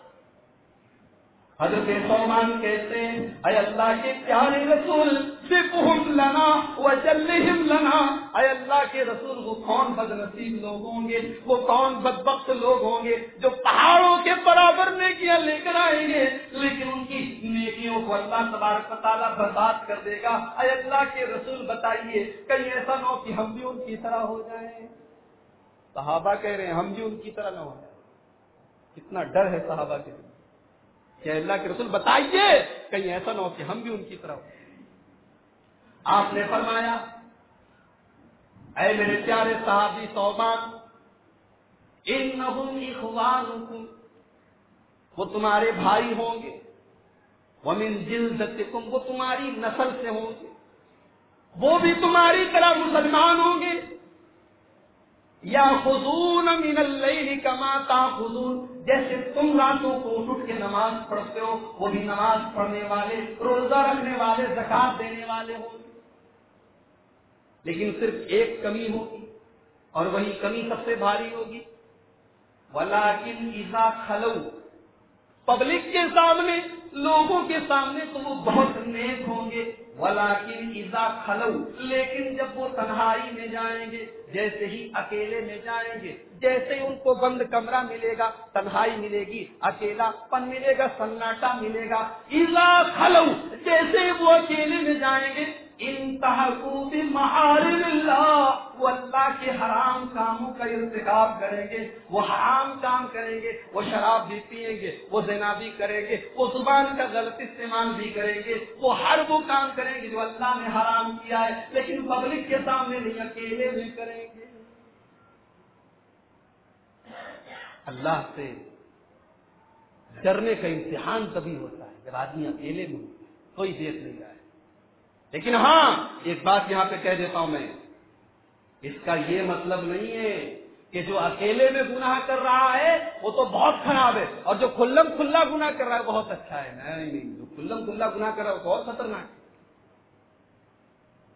حضرت سومان کہتے ہیں، اے اللہ کے پیارے رسول لنا لنا. اے اللہ کے رسول، وہ کون بد نصیب لوگ ہوں گے؟ وہ کون بدبخت لوگ ہوں گے جو پہاڑوں کے برابر نیکیاں لے کر آئیں گے؟ لیکن ان کی نیکیوں کو اللہ تبارک تعالیٰ برباد کر دے گا. اے اللہ کے رسول، بتائیے، کہیں ایسا نہ ہو کہ ہم بھی ان کی طرح ہو جائیں؟ صحابہ کہہ رہے ہیں، ہم بھی ان کی طرح نہ ہو جائیں. کتنا ڈر ہے صحابہ کے دل کہ اللہ کے رسول بتائیے کہیں ایسا نہ ہو کہ ہم بھی ان کی طرح آپ نے فرمایا، اے میرے پیارے صحابی صوبان ان اخوان وہ تمہارے بھائی ہوں گے۔ وہ من جلدتکم، وہ تمہاری نسل سے ہوں گے۔ وہ بھی تمہاری طرح مسلمان ہوں گے۔ یا خزون من اللیل کما تاخذون۔ جیسے تم راتوں کو اٹھ کے نماز پڑھتے ہو، وہ بھی نماز پڑھنے والے، روزہ رکھنے والے، زکات دینے والے ہوں۔ گے لیکن صرف ایک کمی ہوگی اور وہی کمی سب سے بھاری ہوگی۔ ولاکن ایزا کھلو پبلک کے سامنے، لوگوں کے سامنے تو وہ بہت نیک ہوں گے۔ ولاکن ایزا خلو، لیکن جب وہ تنہائی میں جائیں گے، جیسے ہی اکیلے میں جائیں گے، جیسے ان کو بند کمرہ ملے گا، تنہائی ملے گی، اکیلا پن ملے گا، سناٹا ملے گا ایزا کھلو جیسے وہ اکیلے میں جائیں گے انتہا اللہ، وہ اللہ کے حرام کاموں کا انتخاب کریں گے، وہ حرام کام کریں گے، وہ شراب بھی پیئیں گے، وہ زنا بھی کریں گے، وہ زبان کا غلط استعمال بھی کریں گے، وہ ہر وہ کام کریں گے جو اللہ نے حرام کیا ہے، لیکن پبلک کے سامنے نہیں، اکیلے بھی کریں گے۔ اللہ سے ڈرنے کا امتحان تبھی ہوتا ہے، جب آدمی اکیلے میں کوئی دیکھ نہیں رہا ہے۔ لیکن ہاں ایک بات یہاں پہ کہہ دیتا ہوں میں، اس کا یہ مطلب نہیں ہے کہ جو اکیلے میں گناہ کر رہا ہے، وہ تو بہت خراب ہے، اور جو کھلم کھلا گناہ کر رہا ہے، بہت اچھا ہے۔ نہیں نہیں جو کھلم کھلا گناہ کر رہا ہے، وہ بہت خطرناک ہے۔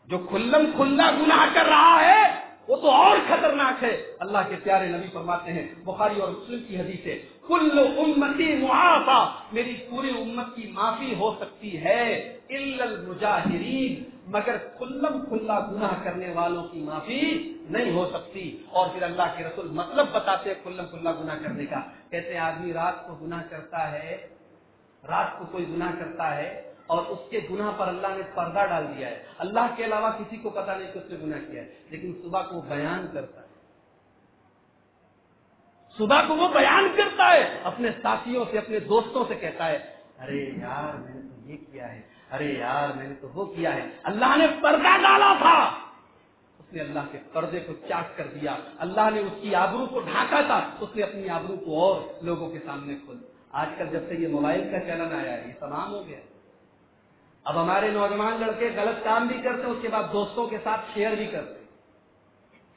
جو کھلم کھلا گناہ کر رہا ہے، وہ تو اور خطرناک ہے۔ اللہ کے پیارے نبی فرماتے ہیں، بخاری اور مسلم کی حدیث ہے کل امتی معافا میری پوری امت کی معافی ہو سکتی ہے المجاہرین، مگر کھلم کھلا گناہ کرنے والوں کی معافی نہیں ہو سکتی۔ اور پھر اللہ کے رسول مطلب بتاتے ہیں کھلم کھلا گناہ کرنے کا۔ کہتے آدمی رات کو گناہ کرتا ہے، رات کو کوئی گناہ کرتا ہے اور اس کے گناہ پر اللہ نے پردہ ڈال دیا ہے۔ اللہ کے علاوہ کسی کو پتا نہیں کہ اس نے گناہ کیا ہے، لیکن صبح کو بیان کرتا ہے۔ صبح کو وہ بیان کرتا ہے، اپنے ساتھیوں سے، اپنے دوستوں سے کہتا ہے، ارے یار، میں نے تو یہ کیا ہے، ارے یار، میں نے تو وہ کیا ہے۔ اللہ نے پردہ ڈالا تھا۔ اس نے اللہ کے پردے کو چاک کر دیا۔ اللہ نے اس کی آبرو کو ڈھانکا تھا۔ اس نے اپنی آبرو کو اور لوگوں کے سامنے کھول آج کل جب سے یہ موبائل کا چلن آیا ہے، یہ تمام ہو گیا۔ اب ہمارے نوجوان لڑکے غلط کام بھی کرتے اس کے بعد دوستوں کے ساتھ شیئر بھی کرتے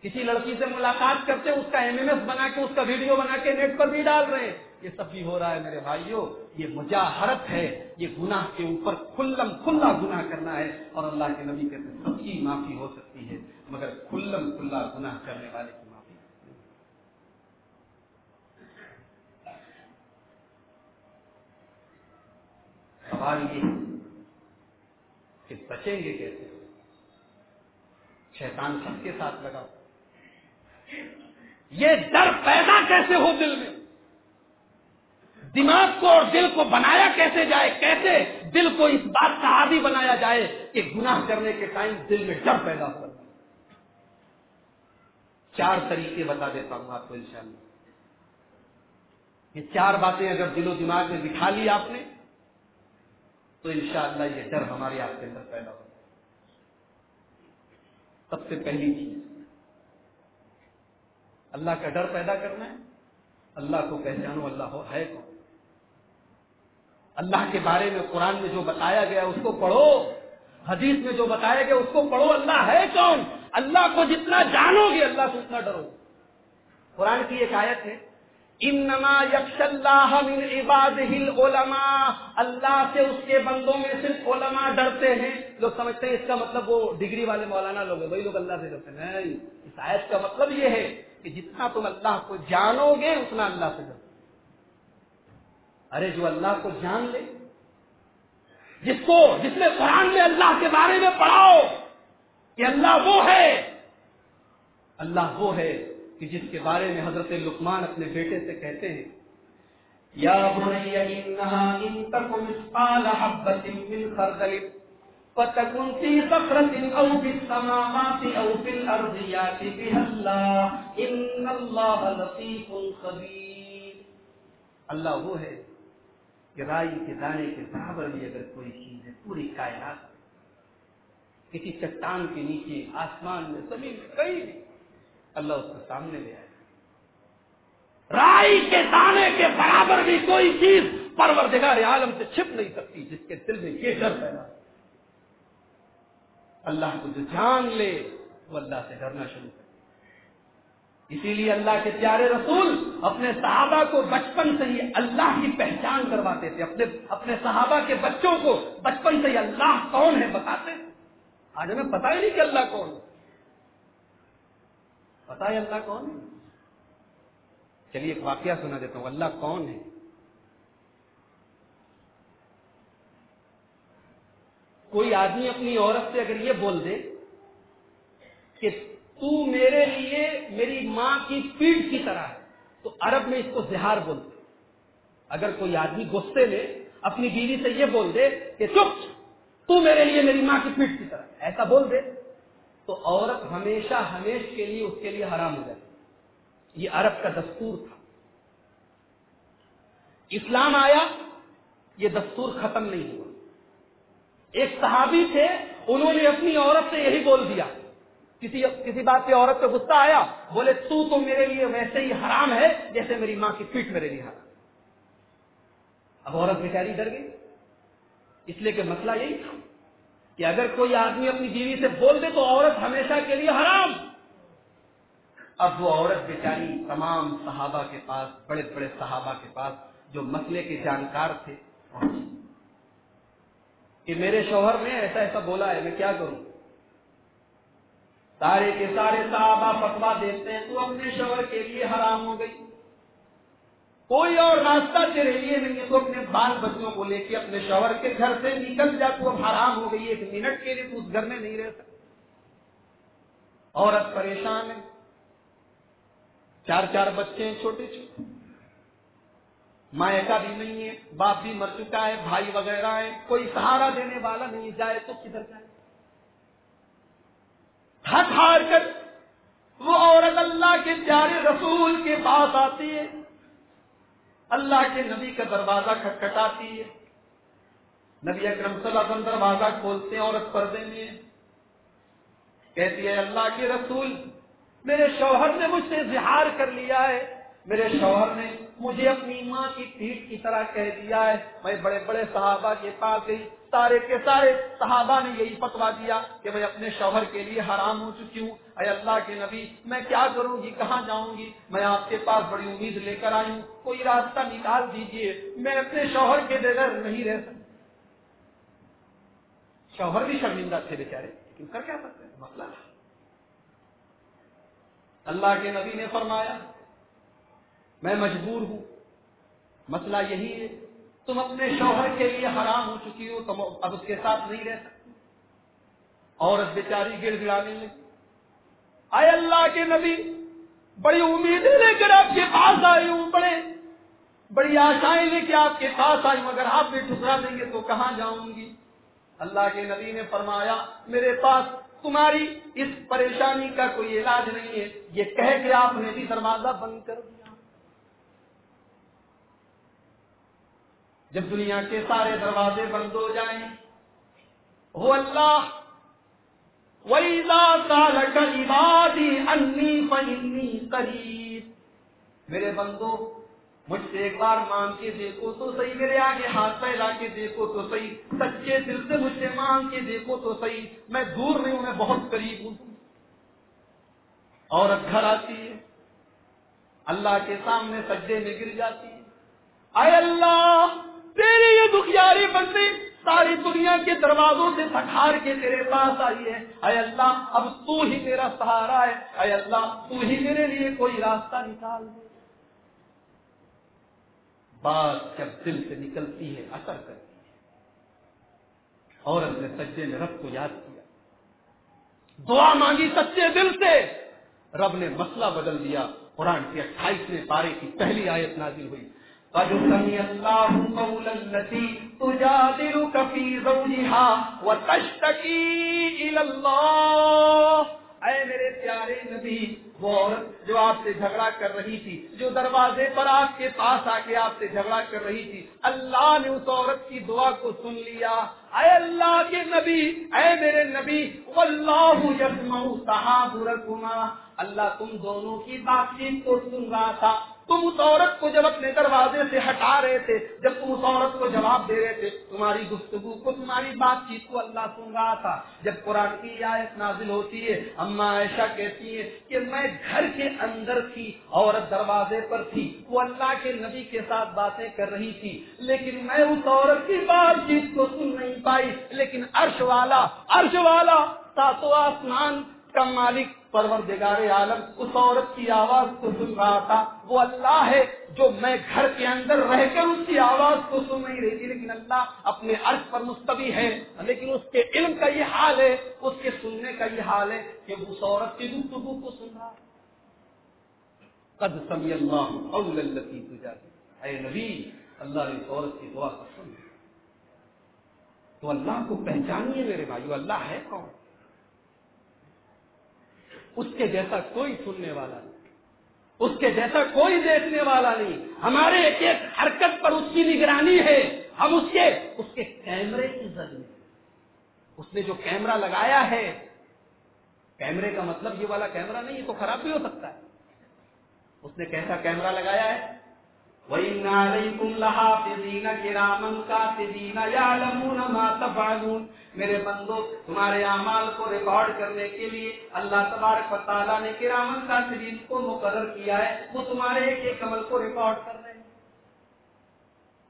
کسی لڑکی سے ملاقات کرتے اس کا ایم ایم ایس بنا کے، اس کا ویڈیو بنا کے نیٹ پر بھی ڈال رہے ہیں۔ یہ سب بھی ہو رہا ہے میرے بھائیوں، یہ مجاہرت ہے، یہ گناہ کے اوپر کھلم کھلا گناہ کرنا ہے اور اللہ کے نبی کہتے ہیں، سب کی معافی ہو سکتی ہے، مگر کھلم کھلا گناہ کرنے والے کی معافی۔ سوال یہ کہ بچیں گے کیسے؟ شیطان سب کے ساتھ لگا یہ ڈر پیدا کیسے ہو دل میں؟ دماغ کو اور دل کو بنایا کیسے جائے؟ کیسے دل کو اس بات کا عادی بنایا جائے کہ گناہ کرنے کے ٹائم دل میں ڈر پیدا ہو چار طریقے بتا دیتا ہوں آپ کو انشاءاللہ۔ یہ چار باتیں اگر دل و دماغ میں بٹھا لی آپ نے، تو انشاءاللہ یہ ڈر ہمارے آپ کے اندر پیدا ہو سب سے پہلی چیز اللہ کا ڈر پیدا کرنا ہے؟ اللہ کو پہچانو، اللہ ہو، ہے کون؟ اللہ کے بارے میں قرآن میں جو بتایا گیا، اس کو پڑھو۔ حدیث میں جو بتایا گیا، اس کو پڑھو۔ اللہ ہے کون؟ اللہ کو جتنا جانو گے، اللہ سے اتنا ڈرو۔ قرآن کی ایک آیت ہے، انما یکش اللہ من عبادہ العلماء۔ اللہ سے اس کے بندوں میں صرف علماء ڈرتے ہیں۔ لوگ سمجھتے ہیں اس کا مطلب وہ ڈگری والے مولانا لوگ ہیں، وہی لوگ اللہ سے ڈرتے ہیں۔ نہیں، اس آیت کا مطلب یہ ہے کہ جتنا تم اللہ کو جانو گے اتنا اللہ سے ڈرتے ارے جو اللہ کو جان لے، جس کو، جس نے قرآن میں اللہ کے بارے میں پڑھاؤ کہ اللہ وہ ہے، اللہ وہ ہے کہ جس کے بارے میں حضرت لقمان اپنے بیٹے سے کہتے ہیں، یا بنی انها ان تكن مثقال من خردل۔ فتكن في صخرة او في السماوات او في الارض ياتي بها الله. ان الله لطيف خبير. اللہ وہ ہے کہ رائی کے دانے کے برابر بھی اگر کوئی چیز ہے، پوری کائنات کسی چٹان کے نیچے، آسمان میں، زمین میں، کہیں اللہ اس کو سامنے لے آئے رائی کے دانے کے برابر بھی کوئی چیز پروردگار عالم سے چھپ نہیں سکتی، جس کے دل میں یہ ڈر پیدا ہو۔ اللہ کو جو جان لے وہ اللہ سے ڈرنا شروع کر اسی لیے اللہ کے پیارے رسول اپنے صحابہ کو بچپن سے ہی اللہ کی پہچان کرواتے تھے۔ اپنے اپنے صحابہ کے بچوں کو بچپن سے ہی اللہ کون ہے بتاتے آج ہمیں پتا ہی نہیں کہ اللہ کون ہے۔ پتا ہے اللہ کون ہے۔ چلیے ایک واقعہ سنا دیتا ہوں۔ اللہ کون ہے؟ کوئی آدمی اپنی عورت سے اگر یہ بول دے کہ تو میرے لیے میری ماں کی پیٹ کی طرح ہے، تو عرب میں اس کو زہار بولتے اگر کوئی آدمی غصے میں اپنی بیوی سے یہ بول دے کہ چپ، تو میرے لیے میری ماں کی پیٹ کی طرح ایسا بول دے، تو عورت ہمیشہ ہمیش کے لیے اس کے لیے حرام ہو جائے یہ عرب کا دستور تھا۔ اسلام آیا، یہ دستور ختم نہیں ہوا۔ ایک صحابی تھے، انہوں نے اپنی عورت سے یہی بول دیا۔ کسی کسی بات پہ عورت پہ غصہ آیا، بولے، تو تو میرے لیے ویسے ہی حرام ہے، جیسے میری ماں کی پیٹ میرے لیے حرام۔ اب عورت بیچاری ڈر گئی۔ اس لیے کہ مسئلہ یہی تھا کہ اگر کوئی آدمی اپنی بیوی سے بول دے تو عورت ہمیشہ کے لیے حرام۔ اب وہ عورت بیچاری تمام صحابہ کے پاس، بڑے بڑے صحابہ کے پاس جو مسئلے کے جانکار تھے کہ میرے شوہر نے ایسا ایسا بولا ہے، میں کیا کروں؟ سارے کے سارے صحابہ فتوا دیتے ہیں، تو اپنے شوہر کے لیے حرام ہو گئی۔ کوئی اور راستہ تیرے لیے نہیں ہے، تو اپنے بال بچوں کو لے کے اپنے شوہر کے گھر سے نکل جا، تو اب حرام ہو گئی، ایک منٹ کے لیے تو اس گھر میں نہیں رہ سکتا۔ عورت پریشان ہے۔ چار چار بچے ہیں، چھوٹے چھوٹے۔ مائکا بھی نہیں ہے، باپ بھی مر چکا ہے، بھائی وغیرہ ہے کوئی سہارا دینے والا نہیں، جائے تو کدھر جائے؟ تھک ہار کر وہ عورت اللہ کے پیارے رسول کے پاس آتی ہے، اللہ کے نبی کا دروازہ کھٹکھٹاتی ہے۔ نبی اکرم صلی اللہ علیہ وسلم دروازہ کھولتے ہیں، عورت پردے میں کہتی ہے، اللہ کے رسول، میرے شوہر نے مجھ سے اظہار کر لیا ہے۔ میرے شوہر نے مجھے اپنی ماں کی پیٹ کی طرح کہہ دیا ہے۔ میں بڑے بڑے صحابہ کے پاس گئی۔ سارے کے سارے صحابہ نے یہی فتوا دیا کہ میں اپنے شوہر کے لیے حرام ہو چکی ہوں۔ اے اللہ کے نبی، میں کیا کروں گی؟ کہاں جاؤں گی؟ میں آپ کے پاس بڑی امید لے کر آئی ہوں۔ کوئی راستہ نکال دیجیے۔ میں اپنے شوہر کے بغیر نہیں رہ سکتا۔ شوہر بھی شرمندہ تھے بیچارے، لیکن کر کیا سکتے مسئلہ اللہ کے نبی نے فرمایا میں مجبور ہوں۔ مسئلہ یہی ہے، تم اپنے شوہر کے لیے حرام ہو چکی ہو، تم اب اس کے ساتھ نہیں رہ سکتی عورت بیچاری گڑ گڑانے میں آئے اللہ کے نبی، بڑی امیدیں لے کر آپ کے پاس آئی ہوں، بڑے، بڑی آشائیں لے کے آپ کے پاس آئی ہوں۔ اگر آپ بھی ٹھکرا دیں گے تو کہاں جاؤں گی؟ اللہ کے نبی نے فرمایا، میرے پاس تمہاری اس پریشانی کا کوئی علاج نہیں ہے۔ یہ کہہ کے آپ نے بھی دروازہ بند کر دیا۔ جب دنیا کے سارے دروازے بند ہو جائیں۔ وہ اللہ قریب میرے بندو، مجھ سے ایک بار مانگ کے دیکھو تو صحیح، میرے آگے ہاتھ پھیلا کے دیکھو تو صحیح۔ سچے دل سے مجھ سے مانگ کے دیکھو تو صحیح۔ میں دور نہیں ہوں، میں بہت قریب ہوں۔ عورت گھر آتی ہے، اللہ کے سامنے سجدے میں گر جاتی ہے۔ اے اللہ تیری یہ دکھیاری بندی ساری دنیا کے دروازوں سے سکھار کے تیرے پاس آئی ہے اے اللہ، اب تو ہی میرا سہارا ہے۔ اے اللہ، تو ہی میرے لیے کوئی راستہ نکال دے۔ بات جب دل سے نکلتی ہے، اثر کرتی ہے۔ عورت نے سجدے میں رب کو یاد کیا۔ دعا مانگی سچے دل سے۔ رب نے مسئلہ بدل دیا۔ قرآن کی اٹھائیسویں پارے کی پہلی آیت نازل ہوئی۔ قد سمع الله قول التي تجادلك في زوجها وتشتكي الى الله. اے میرے پیارے نبی، وہ عورت جو آپ سے جھگڑا کر رہی تھی، جو دروازے پر آپ کے پاس آ کے آپ سے جھگڑا کر رہی تھی، اللہ نے اس عورت کی دعا کو سن لیا۔ اے اللہ کے نبی، اے میرے نبی، واللہ یسمع تحاورکما اللہ تم دونوں کی بات چیت کو سن رہا تھا۔ تم اس عورت کو جب اپنے دروازے سے ہٹا رہے تھے، جب تم اس عورت کو جواب دے رہے تھے، تمہاری گفتگو کو، تمہاری بات چیت کو اللہ سن رہا تھا۔ جب قرآن کی آیت نازل ہوتی ہے، اما عائشہ کہتی ہے کہ میں گھر کے اندر تھی، عورت دروازے پر تھی، وہ اللہ کے نبی کے ساتھ باتیں کر رہی تھی، لیکن میں اس عورت کی بات چیت کو سن نہیں پائی۔ لیکن عرش والا عرش والا ساتو آسمان کا مالک پروردگار عالم، اس عورت کی آواز کو سن رہا تھا۔ وہ اللہ ہے جو میں گھر کے اندر رہ کر اس کی آواز کو سن نہیں رہی تھی، لیکن اللہ اپنے عرض پر مستوی ہے۔ لیکن اس کے علم کا یہ حال ہے، اس کے سننے کا یہ حال ہے کہ وہ اس عورت کی گفتگو کو سن رہا۔ قد سمی اللہ قول التي تجادل۔ اے نبی، اللہ نے اس عورت کی دعا کو سن۔ تو اللہ کو پہچانیے میرے بھائیو، اللہ ہے کون؟ اس کے جیسا کوئی سننے والا نہیں۔ اس کے جیسا کوئی دیکھنے والا نہیں۔ ہمارے ایک ایک حرکت پر اس کی نگرانی ہے۔ ہم اس کے اس کے کیمرے کی ذریعے اس نے جو کیمرہ لگایا ہے، کیمرے کا مطلب یہ والا کیمرہ نہیں، یہ تو خراب بھی ہو سکتا ہے۔ اس نے کیسا کیمرہ لگایا ہے؟ وَإِنَّ عَلَيْكُمْ لَحَافِظِينَ كِرَامًا كَاتِبِينَ يَعْلَمُونَ مَا تَفْعَلُونَ میرے بندو، تمہارے اعمال کو ریکارڈ کرنے کے لیے اللہ تبارک و تعالیٰ نے کرامن کاتبین کو مقرر کیا ہے، وہ تمہارے ایک ایک عمل کو ریکارڈ کر رہے ہیں۔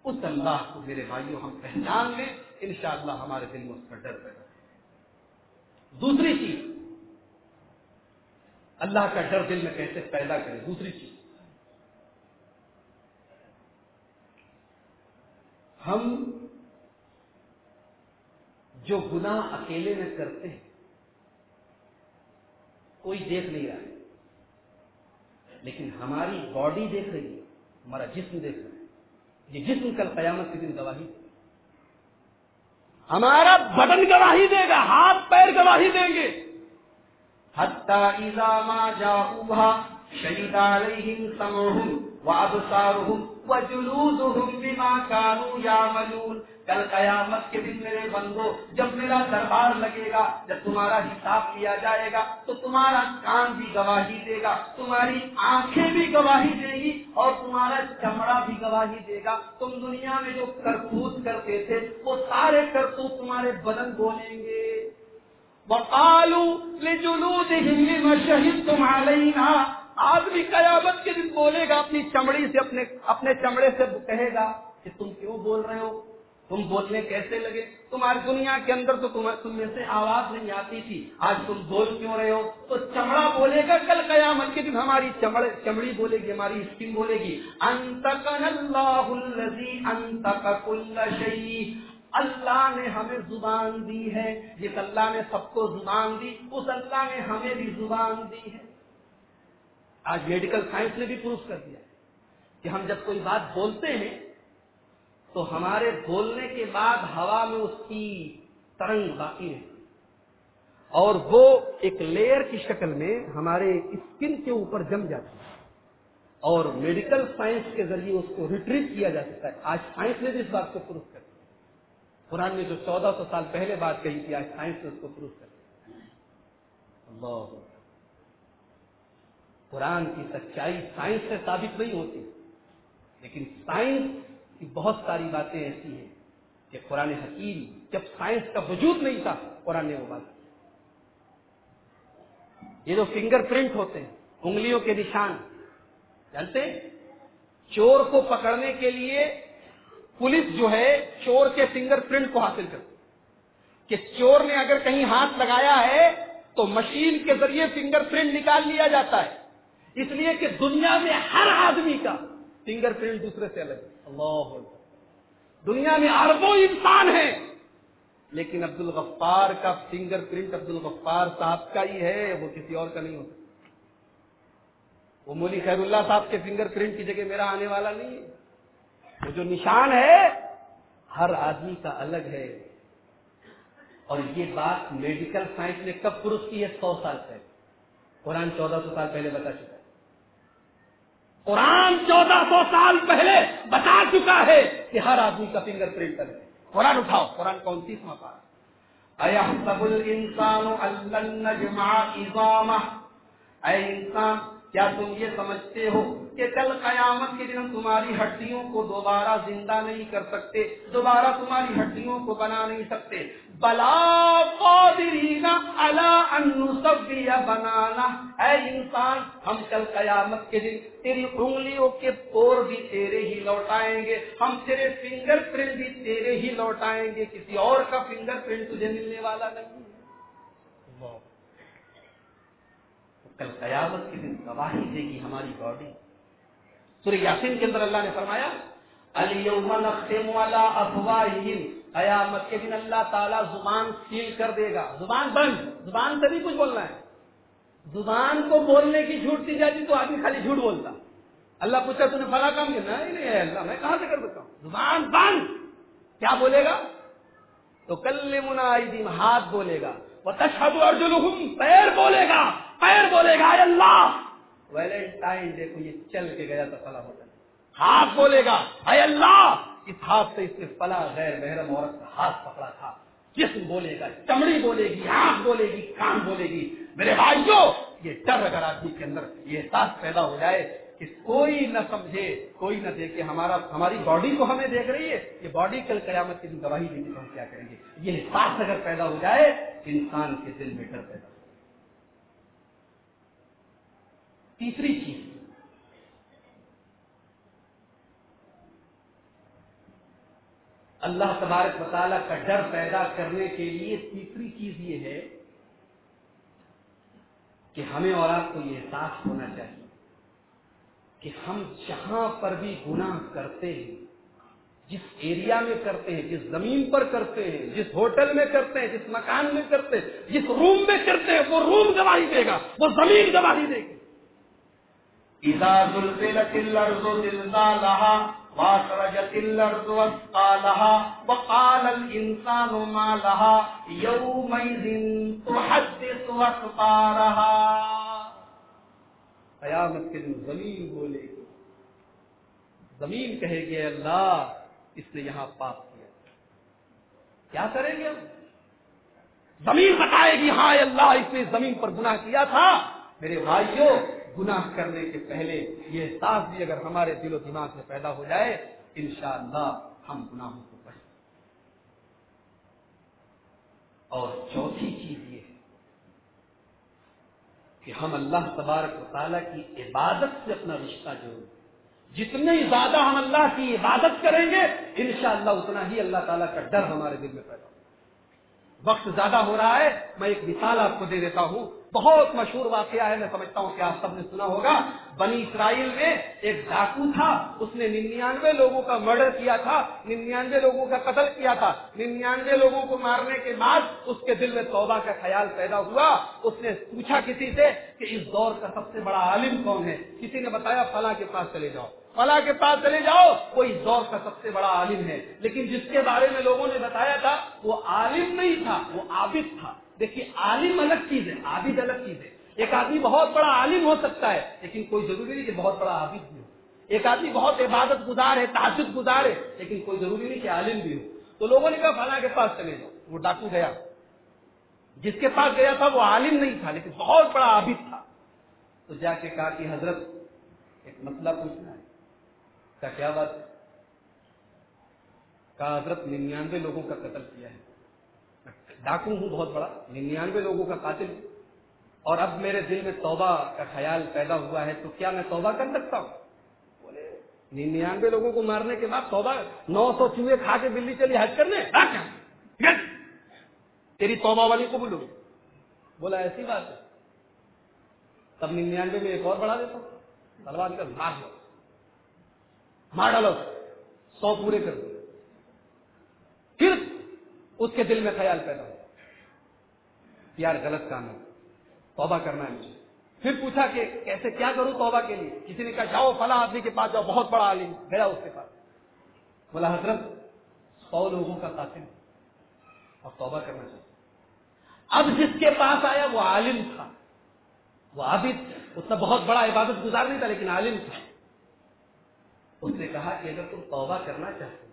اس اللہ کو میرے بھائیوں ہم پہچان لیں، انشاءاللہ ہمارے دل میں اس کا ڈر پیدا دوسری چیز، اللہ کا ڈر دل میں کیسے پیدا کرے؟ دوسری چیز ہم جو گناہ اکیلے میں کرتے ہیں، کوئی دیکھ نہیں رہا ہے۔ لیکن ہماری باڈی دیکھ رہی ہے، ہمارا جسم دیکھ رہا ہے۔ یہ جسم کل قیامت کے دن گواہی ہمارا بدن گواہی دے گا، ہاتھ پیر گواہی دیں گے۔ شہید علیہم سمعہم وابصارہم وجلودہم بما کانوا یعملون کل قیامت کے دن میرے بندو، جب میرا دربار لگے گا، جب تمہارا حساب لیا جائے گا، تو تمہارا کان بھی گواہی دے گا، تمہاری آنکھیں بھی گواہی دے گی اور تمہارا چمڑا بھی گواہی دے گا۔ تم دنیا میں جو کرتوت کرتے تھے، وہ سارے کرتوت تمہارے بدن بولیں گے۔ وقالوا لجلودهم لما شهدتم علينا؟ آدمی قیامت کے دن بولے گا، اپنی چمڑی سے، اپنے اپنے چمڑے سے کہے گا کہ تم کیوں بول رہے ہو؟ تم بولنے کیسے لگے؟ تمہاری دنیا کے اندر تو تم میں سے آواز نہیں آتی تھی، آج تم بول کیوں رہے ہو؟ تو چمڑا بولے گا، کل قیامت کے دن ہماری چمڑے، چمڑی بولے گی، ہماری اسکن بولے گی، انتقن اللہ الذی انتق کل شیء۔ اللہ نے ہمیں زبان دی ہے، جس اللہ نے سب کو زبان دی، اس اللہ نے ہمیں بھی زبان دی ہے۔ آج میڈیکل سائنس نے بھی پروف کر دیا کہ ہم جب کوئی بات بولتے ہیں تو ہمارے بولنے کے بعد ہوا میں اس کی ترنگ باقی ہے۔ اور وہ ایک لیئر کی شکل میں ہمارے اسکن کے اوپر جم جاتی ہے۔ اور میڈیکل سائنس کے ذریعے اس کو ریٹریو کیا جا سکتا ہے۔ آج سائنس نے بھی اس بات کو پروف کر دیا۔ قرآن نے جو چودہ سو سال پہلے بات کہی تھی، آج سائنس نے اس کو پروف کر دیا۔ اللہ قرآن کی سچائی سائنس سے ثابت نہیں ہوتی۔ لیکن سائنس کی بہت ساری باتیں ایسی ہیں کہ قرآن حکیم جب سائنس کا وجود نہیں تھا، قرآن نے وہ بات یہ جو فنگر پرنٹ ہوتے ہیں، انگلیوں کے نشان، جانتے چور کو پکڑنے کے لیے پولیس جو ہے، چور کے فنگر پرنٹ کو حاصل کرتی کہ چور نے اگر کہیں ہاتھ لگایا ہے تو مشین کے ذریعے فنگر پرنٹ نکال لیا جاتا ہے۔ اس لیے کہ دنیا میں ہر آدمی کا فنگر پرنٹ دوسرے سے الگ ہے۔ اللہ دنیا میں اربوں انسان ہیں لیکن عبد الغفار کا فنگر پرنٹ عبد الغفار صاحب کا ہی ہے، وہ کسی اور کا نہیں ہوتا۔ وہ مولی خیر اللہ صاحب کے فنگر پرنٹ کی جگہ میرا آنے والا نہیں ہے۔ وہ جو نشان ہے، ہر آدمی کا الگ ہے۔ اور یہ بات میڈیکل سائنس نے کب پروف کی ہے؟ سو سال پہلے۔ قرآن چودہ سو سال پہلے بتا چکا۔ قرآن چودہ سو سال پہلے بتا چکا ہے کہ ہر آدمی کا فنگر پرنٹ کرے۔ قرآن اٹھاؤ، قرآن کون سی موقع اے انسان، کیا تم یہ سمجھتے ہو کہ کل قیامت کے دن تمہاری ہڈیوں کو دوبارہ زندہ نہیں کر سکتے، دوبارہ تمہاری ہڈیوں کو بنا نہیں سکتے۔ بلا قادرین علی ان نصبی بنانا۔ اے انسان، ہم کل قیامت کے دن تیری انگلیوں کے پور بھی تیرے ہی لوٹائیں گے۔ ہم تیرے فنگر پرنٹ بھی تیرے ہی لوٹائیں گے۔ کسی اور کا فنگر پرنٹ تجھے ملنے والا نہیں۔ کل قیامت کے دن گواہی دے گی ہماری باڈی۔ سورہ یاسین کے اندر اللہ نے فرمایا، الیوم نختم علی افواہہم. قیامت کے دن اللہ تعالیٰ زبان سیل کر دے گا۔ زبان بند، زبان سے بھی کچھ بولنا ہے۔ زبان کو بولنے کی جھوٹ دی جاتی تو آدمی خالی جھوٹ بولتا۔ اللہ پوچھا تو نے فلا کام کیا؟ نہیں نہیں ہے اللہ، میں کہاں سے کر سکتا ہوں؟ زبان بند۔ کیا بولے گا؟ تو کل منادیم ہاتھ بولے گا۔ وہ تشہد ارجلہم پیر بولے گا، پیر بولے گا اللہ! ویلنٹائن ڈے کو یہ چل کے گیا تو فلا ہوتا ہاتھ بولے گا اے اللہ! اس ہاتھ سے اس نے فلا غیر محرم عورت کا ہاتھ پکڑا تھا۔ جسم بولے گا چمڑی بولے گی آنکھ بولے گی کان بولے گی۔ میرے بھائیوں یہ ڈر اگر آدمی کے اندر یہ احساس پیدا ہو جائے کہ کوئی نہ سمجھے کوئی نہ دیکھے ہمارا ہماری باڈی کو ہمیں دیکھ رہی ہے یہ باڈی کل قیامت کی گواہی گی تو ہم کیا کریں گے؟ یہ احساس اگر پیدا ہو جائے انسان کے دل میں ڈر پیدا ہو تیسری چیز۔ اللہ تبارک مطالعہ کا ڈر پیدا کرنے کے لیے تیسری چیز یہ ہے کہ ہمیں اور آپ کو یہ احساس ہونا چاہیے کہ ہم جہاں پر بھی گناہ کرتے ہیں، جس ایریا میں کرتے ہیں، جس زمین پر کرتے ہیں، جس ہوٹل میں کرتے ہیں، جس مکان میں کرتے ہیں، جس روم میں کرتے ہیں، وہ روم گواہی دے گا، وہ زمین گواہی دے گی اذا زلزلت الارض زلزالها واخرجت الارض اثقالها وقال الانسان ما لها يومئذ تحدث اخبارها قیامت کے دن زمین بولے گی۔ زمین کہے گی اللہ، اس نے یہاں پاپ کیا۔ کیا کریں گے ہم؟ زمین بتائے گی ہاں اللہ، اس نے زمین پر گناہ کیا تھا۔ میرے بھائیوں گناہ کرنے کے پہلے یہ احساس بھی اگر ہمارے دل و دماغ میں پیدا ہو جائے، انشاءاللہ ہم گناہوں کو بچ اور چوتھی چیز یہ ہے کہ ہم اللہ تبارک و تعالیٰ کی عبادت سے اپنا رشتہ جوڑیں۔ جتنی زیادہ ہم اللہ کی عبادت کریں گے، انشاءاللہ اتنا ہی اللہ تعالیٰ کا ڈر ہمارے دل میں پیدا ہوگا وقت زیادہ ہو رہا ہے، میں ایک مثال آپ کو دے دیتا ہوں۔ بہت مشہور واقعہ ہے، میں سمجھتا ہوں کہ آپ سب نے سنا ہوگا۔ بنی اسرائیل میں ایک ڈاکو تھا، اس نے ننانوے لوگوں کا مرڈر کیا تھا، ننانوے لوگوں کا قتل کیا تھا۔ ننانوے لوگوں کو مارنے کے بعد اس کے دل میں توبہ کا خیال پیدا ہوا۔ اس نے پوچھا کسی سے کہ اس دور کا سب سے بڑا عالم کون ہے؟ کسی نے بتایا، فلاں کے پاس چلے جاؤ۔ فلاں کے پاس چلے جاؤ وہ اس دور کا سب سے بڑا عالم ہے۔ لیکن جس کے بارے میں لوگوں نے بتایا تھا، وہ عالم نہیں تھا، وہ عابد تھا۔ دیکھیے، عالم الگ چیز ہے، عابد الگ چیز ہے۔ ایک آدمی بہت بڑا عالم ہو سکتا ہے، لیکن کوئی ضروری نہیں کہ بہت بڑا عابد بھی ہو۔ ایک آدمی بہت عبادت گزار ہے تعجد گزار ہے، لیکن کوئی ضروری نہیں کہ عالم بھی ہو۔ تو لوگوں نے کہا، فلاں کے پاس چلے جاؤ۔ وہ ڈاکو گیا۔ جس کے پاس گیا تھا، وہ عالم نہیں تھا، لیکن بہت بڑا عابد تھا۔ تو جا کے کہا کہ حضرت، ایک مسئلہ پوچھنا ہے۔ کا کیا بات ہے؟ کہا حضرت ننانوے لوگوں کا قتل کیا ہے۔ ڈاکو ہوں بہت بڑا۔ ننانوے لوگوں کا قاتل۔ اور اب میرے دل میں توبہ کا خیال پیدا ہوا ہے، تو کیا میں توبہ کر سکتا ہوں؟ بولے، ننانوے لوگوں کو مارنے کے بعد توبہ، نو سو چوہے کھا کے بلی چلی حج کرنے؟ تیری توبہ والی کو بولو بولا، ایسی بات ہے۔ تب ننانوے میں ایک اور بڑھا دیتا ہوں۔ تلوار کر مار لو مار ڈالو، سو پورے کر دو۔ پھر اس کے دل میں خیال پیدا ہو۔ یار غلط کام ہے، توبہ کرنا ہے مجھے۔ پھر پوچھا کہ کیسے کیا کروں توبہ کے لیے؟ کسی نے کہا، جاؤ فلاں آدمی کے پاس جاؤ، بہت بڑا عالم گیا اس کے پاس۔ بولا، حضرت، سو لوگوں کا قاتل اور توبہ کرنا چاہتا اب جس کے پاس آیا وہ عالم تھا۔ وہ عابد، اس نے بہت بڑا عبادت گزار نہیں تھا، لیکن عالم تھا۔ اس نے کہا کہ اگر تم توبہ کرنا چاہتے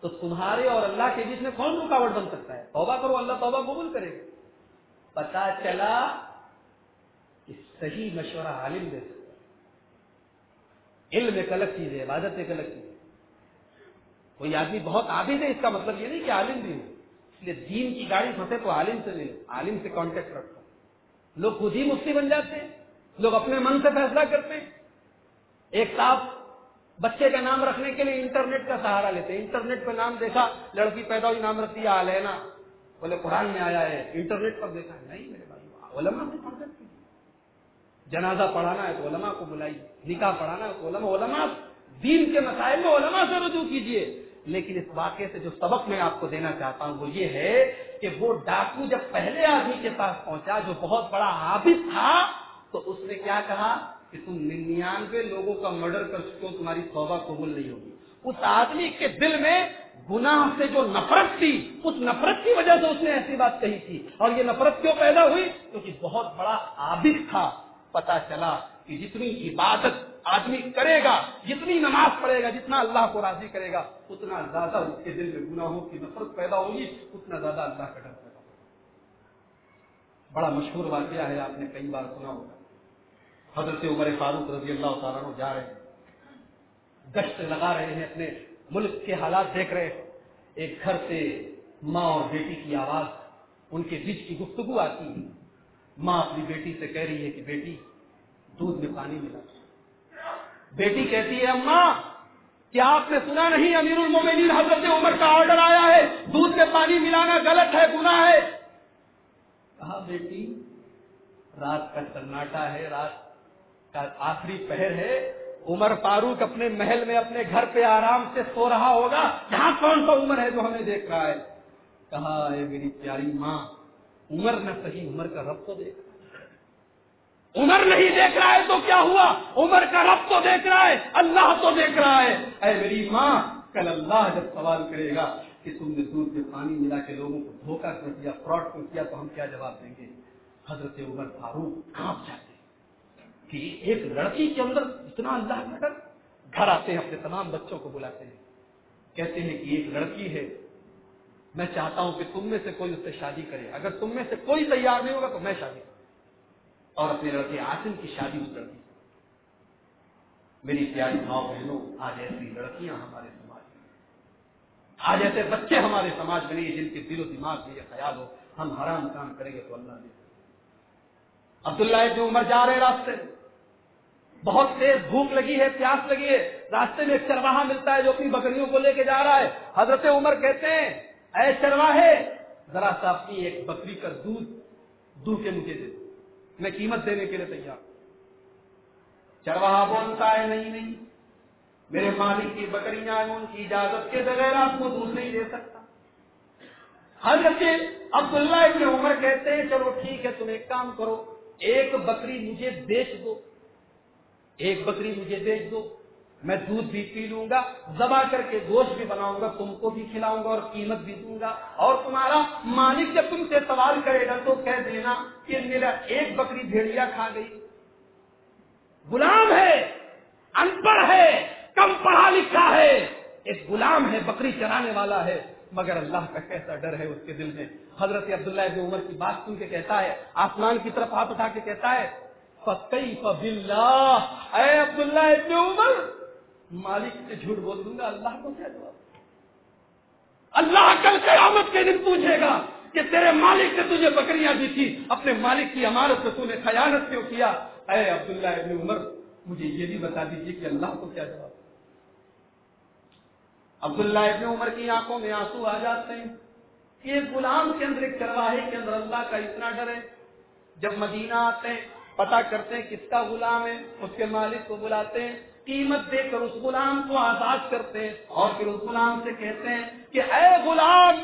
تو تمہارے اور اللہ کے بیچ میں کون رکاوٹ بن سکتا ہے؟ توبہ کرو، اللہ توبہ قبول کرے گا۔ پتا چلا کہ صحیح مشورہ عالم دے سکتا علم ایک الگ چیز ہے، عبادت ایک الگ چیز ہے۔ کوئی آدمی بہت عابد ہے، اس کا مطلب یہ نہیں کہ عالم بھی ہو۔ اس لیے دین کی گاڑی پھنسے تو عالم سے ملے عالم سے کانٹیکٹ رکھو۔ لوگ خود ہی مفتی بن جاتے ہیں، لوگ اپنے من سے فیصلہ کرتے ہیں۔ ایک صاحب بچے کا نام رکھنے کے لیے انٹرنیٹ کا سہارا لیتے ہیں۔ انٹرنیٹ پہ نام دیکھا، لڑکی پیدا ہوئی، نام رکھتی ہے آلینا بولے، قرآن میں آیا ہے۔ انٹرنیٹ پر دیکھا نہیں میرے بھائی، علماء سے پڑھ سکتے جنازہ پڑھانا ہے تو علماء کو بلائی۔ نکاح پڑھانا ہے تو علماء علماء دین کے مسائل میں علماء سے رجوع کیجیے لیکن اس واقعے سے جو سبق میں آپ کو دینا چاہتا ہوں وہ یہ ہے کہ وہ ڈاکو جب پہلے آدمی کے پاس پہنچا، جو بہت بڑا عابد تھا، تو اس نے کیا کہا؟ کہ تم ننانوے لوگوں کا مرڈر کر چکے ہو، تمہاری توبہ قبول نہیں ہوگی۔ اس آدمی کے دل میں گناہ سے جو نفرت تھی، اس نفرت کی وجہ سے اس نے ایسی بات کہی تھی۔ اور یہ نفرت کیوں پیدا ہوئی؟ کیونکہ بہت بڑا عابد تھا۔ پتا چلا کہ جتنی عبادت آدمی کرے گا، جتنی نماز پڑھے گا، جتنا اللہ کو راضی کرے گا، اتنا زیادہ اس کے دل میں گناہوں کی نفرت پیدا ہوگی، اتنا زیادہ اللہ کا ڈر پیدا ہوگا۔ بڑا مشہور واقعہ ہے، آپ نے کئی بار سنا ہوگا۔ حضرت عمر فاروق رضی اللہ تعالیٰ جا رہے ہیں۔ گشت لگا رہے ہیں اپنے ملک کے حالات دیکھ رہے ایک گھر سے ماں اور بیٹی کی آواز، ان کے بیچ کی گفتگو آتی ہے۔ ماں اپنی بیٹی سے کہہ رہی ہے کہ بیٹی، دودھ میں پانی ملا۔ بیٹی کہتی ہے، اماں، کیا آپ نے سنا نہیں امیر المومنین حضرت عمر کا آرڈر آیا ہے؟ دودھ میں پانی ملانا غلط ہے، گناہ ہے۔ کہا، بیٹی، رات کا سناٹا ہے، رات کا آخری پہر ہے۔ عمر فاروق اپنے محل میں اپنے گھر پہ آرام سے سو رہا ہوگا۔ یہاں کون سا عمر ہے جو ہمیں دیکھ رہا ہے؟ کہا اے میری پیاری ماں؟ عمر نہ صحیح عمر کا رب تو دیکھ عمر نہیں دیکھ رہا ہے تو کیا ہوا؟ عمر کا رب تو دیکھ رہا ہے، اللہ تو دیکھ رہا ہے۔ اے میری ماں، کل اللہ جب سوال کرے گا کہ تم نے دودھ میں پانی ملا کے لوگوں کو دھوکہ کر دیا فراڈ کر دیا تو ہم کیا جواب دیں گے؟ حضرت عمر فاروق کانپ جاتے کہ ایک لڑکی کے اندر اتنا اللہ کا ڈر، گھر آتے ہیں، اپنے تمام بچوں کو بلاتے ہیں۔ کہتے ہیں کہ ایک لڑکی ہے، میں چاہتا ہوں کہ تم میں سے کوئی اس سے شادی کرے۔ اگر تم میں سے کوئی تیار نہیں ہوگا تو میں شادی کروں۔ اور اپنے لڑکے آسم کی شادی اس لڑکی میری پیاری ماں بہنوں، آج ایسی لڑکیاں ہمارے سماج میں آج ایسے بچے ہمارے سماج میں نہیں جن کے دل و دماغ میں یہ خیال ہو، ہم حرام کام کریں گے تو اللہ دے۔ عبداللہ ابن عمر جا رہے راستے میں۔ بہت تیز بھوک لگی ہے، پیاس لگی ہے۔ راستے میں ایک چرواہا ملتا ہے جو اپنی بکریوں کو لے کے جا رہا ہے۔ حضرت عمر کہتے ہیں، اے چرواہے، ذرا سا اپنی ایک بکری کا دودھ دو کے مجھے دے میں قیمت دینے کے لیے تیار چرواہا بولتا ہے، نہیں نہیں، میرے مالک کی بکریاں ان کی اجازت کے بغیر آپ کو دودھ نہیں دے سکتا۔ حضرت عبداللہ ابن عمر کہتے ہیں، چلو ٹھیک ہے، تم ایک کام کرو، ایک بکری مجھے بیچ دو۔ ایک بکری مجھے بیچ دو، میں دودھ بھی پی لوں گا زبا کر کے گوشت بھی بناؤں گا، تم کو بھی کھلاؤں گا اور قیمت بھی دوں گا۔ اور تمہارا مالک جب تم سے سوال کرے گا تو کہہ دینا کہ میرا ایک بکری بھیڑیا کھا گئی۔ غلام ہے ان پڑھ ہے، کم پڑھا لکھا ہے۔ ایک غلام ہے، بکری چرانے والا ہے، مگر اللہ کا کیسا ڈر ہے اس کے دل میں۔ حضرت عبداللہ ابن عمر کی بات سن کے کہتا ہے، آسمان کی طرف ہاتھ اٹھا کے کہتا ہے باللہ اے عبداللہ ابن عمر، مالک سے جھوٹ بول دوں گا، اللہ کو کیا جواب؟ اللہ کل قیامت کے دن پوچھے گا کہ تیرے مالک نے تجھے بکریاں دی تھی، اپنے مالک کی امارت سے تو نے خیانت کیوں کیا؟ اے عبداللہ ابن عمر، مجھے یہ بھی بتا دیجیے کہ اللہ کو کیا جواب؟ عبداللہ ابن عمر کی آنکھوں میں آنسو آ جاتے ہیں۔ ایک غلام کے اندر ایک چرواہے کے اندر اللہ کا اتنا ڈر ہے۔ جب مدینہ آتے ہیں پتا کرتے ہیں کس کا غلام ہے، اس کے مالک کو بلاتے ہیں، قیمت دے کر اس غلام کو آزاد کرتے ہیں، اور پھر اس غلام سے کہتے ہیں کہ اے غلام،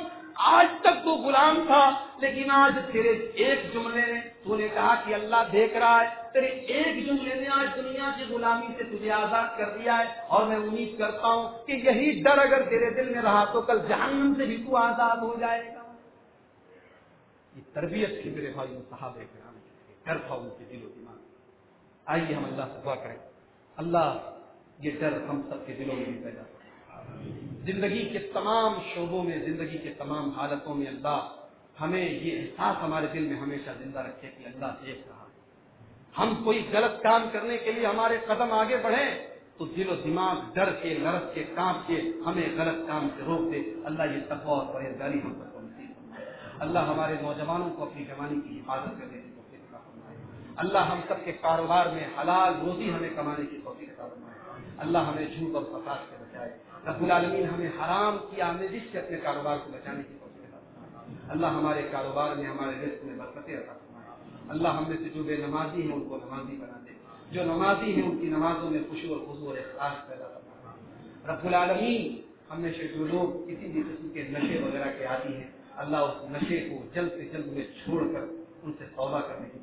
آج تک تو غلام تھا، لیکن آج تیرے ایک جملے نے تو نے کہا کہ اللہ دیکھ رہا ہے، تیرے ایک جملے نے آج دنیا کی غلامی سے تجھے آزاد کر دیا ہے، اور میں امید کرتا ہوں کہ یہی ڈر اگر تیرے دل میں رہا تو کل جہنم سے بھی تو آزاد ہو جائے گا۔ یہ تربیت تھی میرے بھائی صاحب ڈر تھا ان کے دل و دماغ آئیے ہم اللہ سے دعا کریں۔ اللہ یہ ڈر ہم سب کے دلوں میں بھی پیدا زندگی کے تمام شعبوں میں، زندگی کے تمام حالتوں میں اللہ ہمیں یہ احساس ہمارے دل میں ہمیشہ زندہ رکھے کہ اللہ دیکھ رہا۔ ہم کوئی غلط کام کرنے کے لیے ہمارے قدم آگے بڑھیں تو دل و دماغ ڈر کے لرس کے کام کے ہمیں غلط کام سے روک دے۔ اللہ یہ تقوی اور پرہیزگاری ہم سب کو نصیب اللہ ہمارے نوجوانوں کو اپنی جوانی کی حفاظت کرنے کی توفیق عطا فرمائے اللہ ہم سب کے کاروبار میں حلال روزی ہمیں کمانے کی توفیق عطا فرمائے۔ اللہ ہمیں جھوٹ اور فساد سے بچائے۔ رب العالمین ہمیں حرام کی آمیزش سے اپنے کاروبار کو بچانے کی کوشش کرتا اللہ ہمارے کاروبار میں ہمارے رزق میں برکتیں عطا فرمائے۔ اللہ ہم میں سے جو بے نمازی ہیں ان کو نمازی بنا دے۔ جو نمازی ہیں ان کی نمازوں میں خوشی اور خزو اور اخلاص پیدا کرنا رب العالمین ہم میں سے جو لوگ کسی بھی قسم کے نشے وغیرہ کے عادی ہیں، اللہ اس نشے کو جلد سے جلد میں چھوڑ کر ان سے توبہ کرنے کی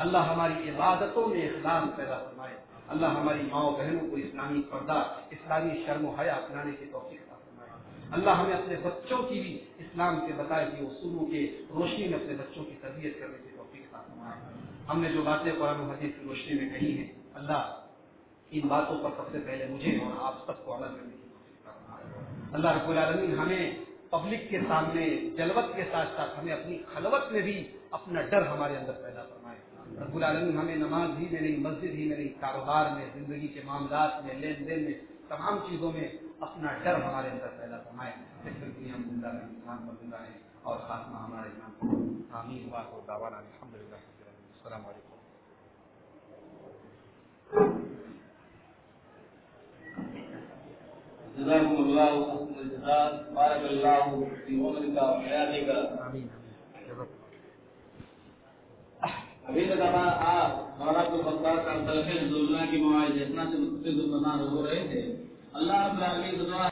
اللہ ہماری عبادتوں میں اخلاص پیدا فرمائے۔ اللہ ہماری ماؤں بہنوں کو اسلامی پردہ، اسلامی شرم و حیا اپنانے کی توفیق فرمائے۔ اللہ ہمیں اپنے بچوں کی بھی اسلام کے بتائے ہوئے اصولوں کے روشنی میں اپنے بچوں کی تربیت کرنے کی توفیق عطا فرمائے۔ ہم نے جو باتیں قرآن و حدیث کی روشنی میں کہی ہیں، اللہ ان باتوں پر سب سے پہلے مجھے اور آپ سب کو عمل کرنے کی توفیق فرمائے۔ اللہ رب العالمین ہمیں پبلک کے سامنے، جلوت کے ساتھ ساتھ ہمیں اپنی خلوت میں بھی اپنا ڈر ہمارے اندر پیدا فرمائے۔ رب العالمین ہمیں نماز ہی میں نہیں، مسجد ہی میں نہیں، کاروبار میں، زندگی کے معاملات میں، لین دین میں، تمام چیزوں میں اپنا ڈر ہمارے اندر پیدا فرمائے۔ ہم زندہ رہیں انسان پر زندہ رہیں اور خاتمہ ہمارے نام آمین۔ کو دعوانا الحمد للہ السلام علیکم۔ جزاكم الله حسن الجزاء۔ بارك الله في عمرك وحياتك آمین۔ ابھی تک ہمارا آپ مولانا کو بختار کا طرف کی معاہدہ سے مستفید ہو رہے تھے۔ اللہ رب العالمین کی دعا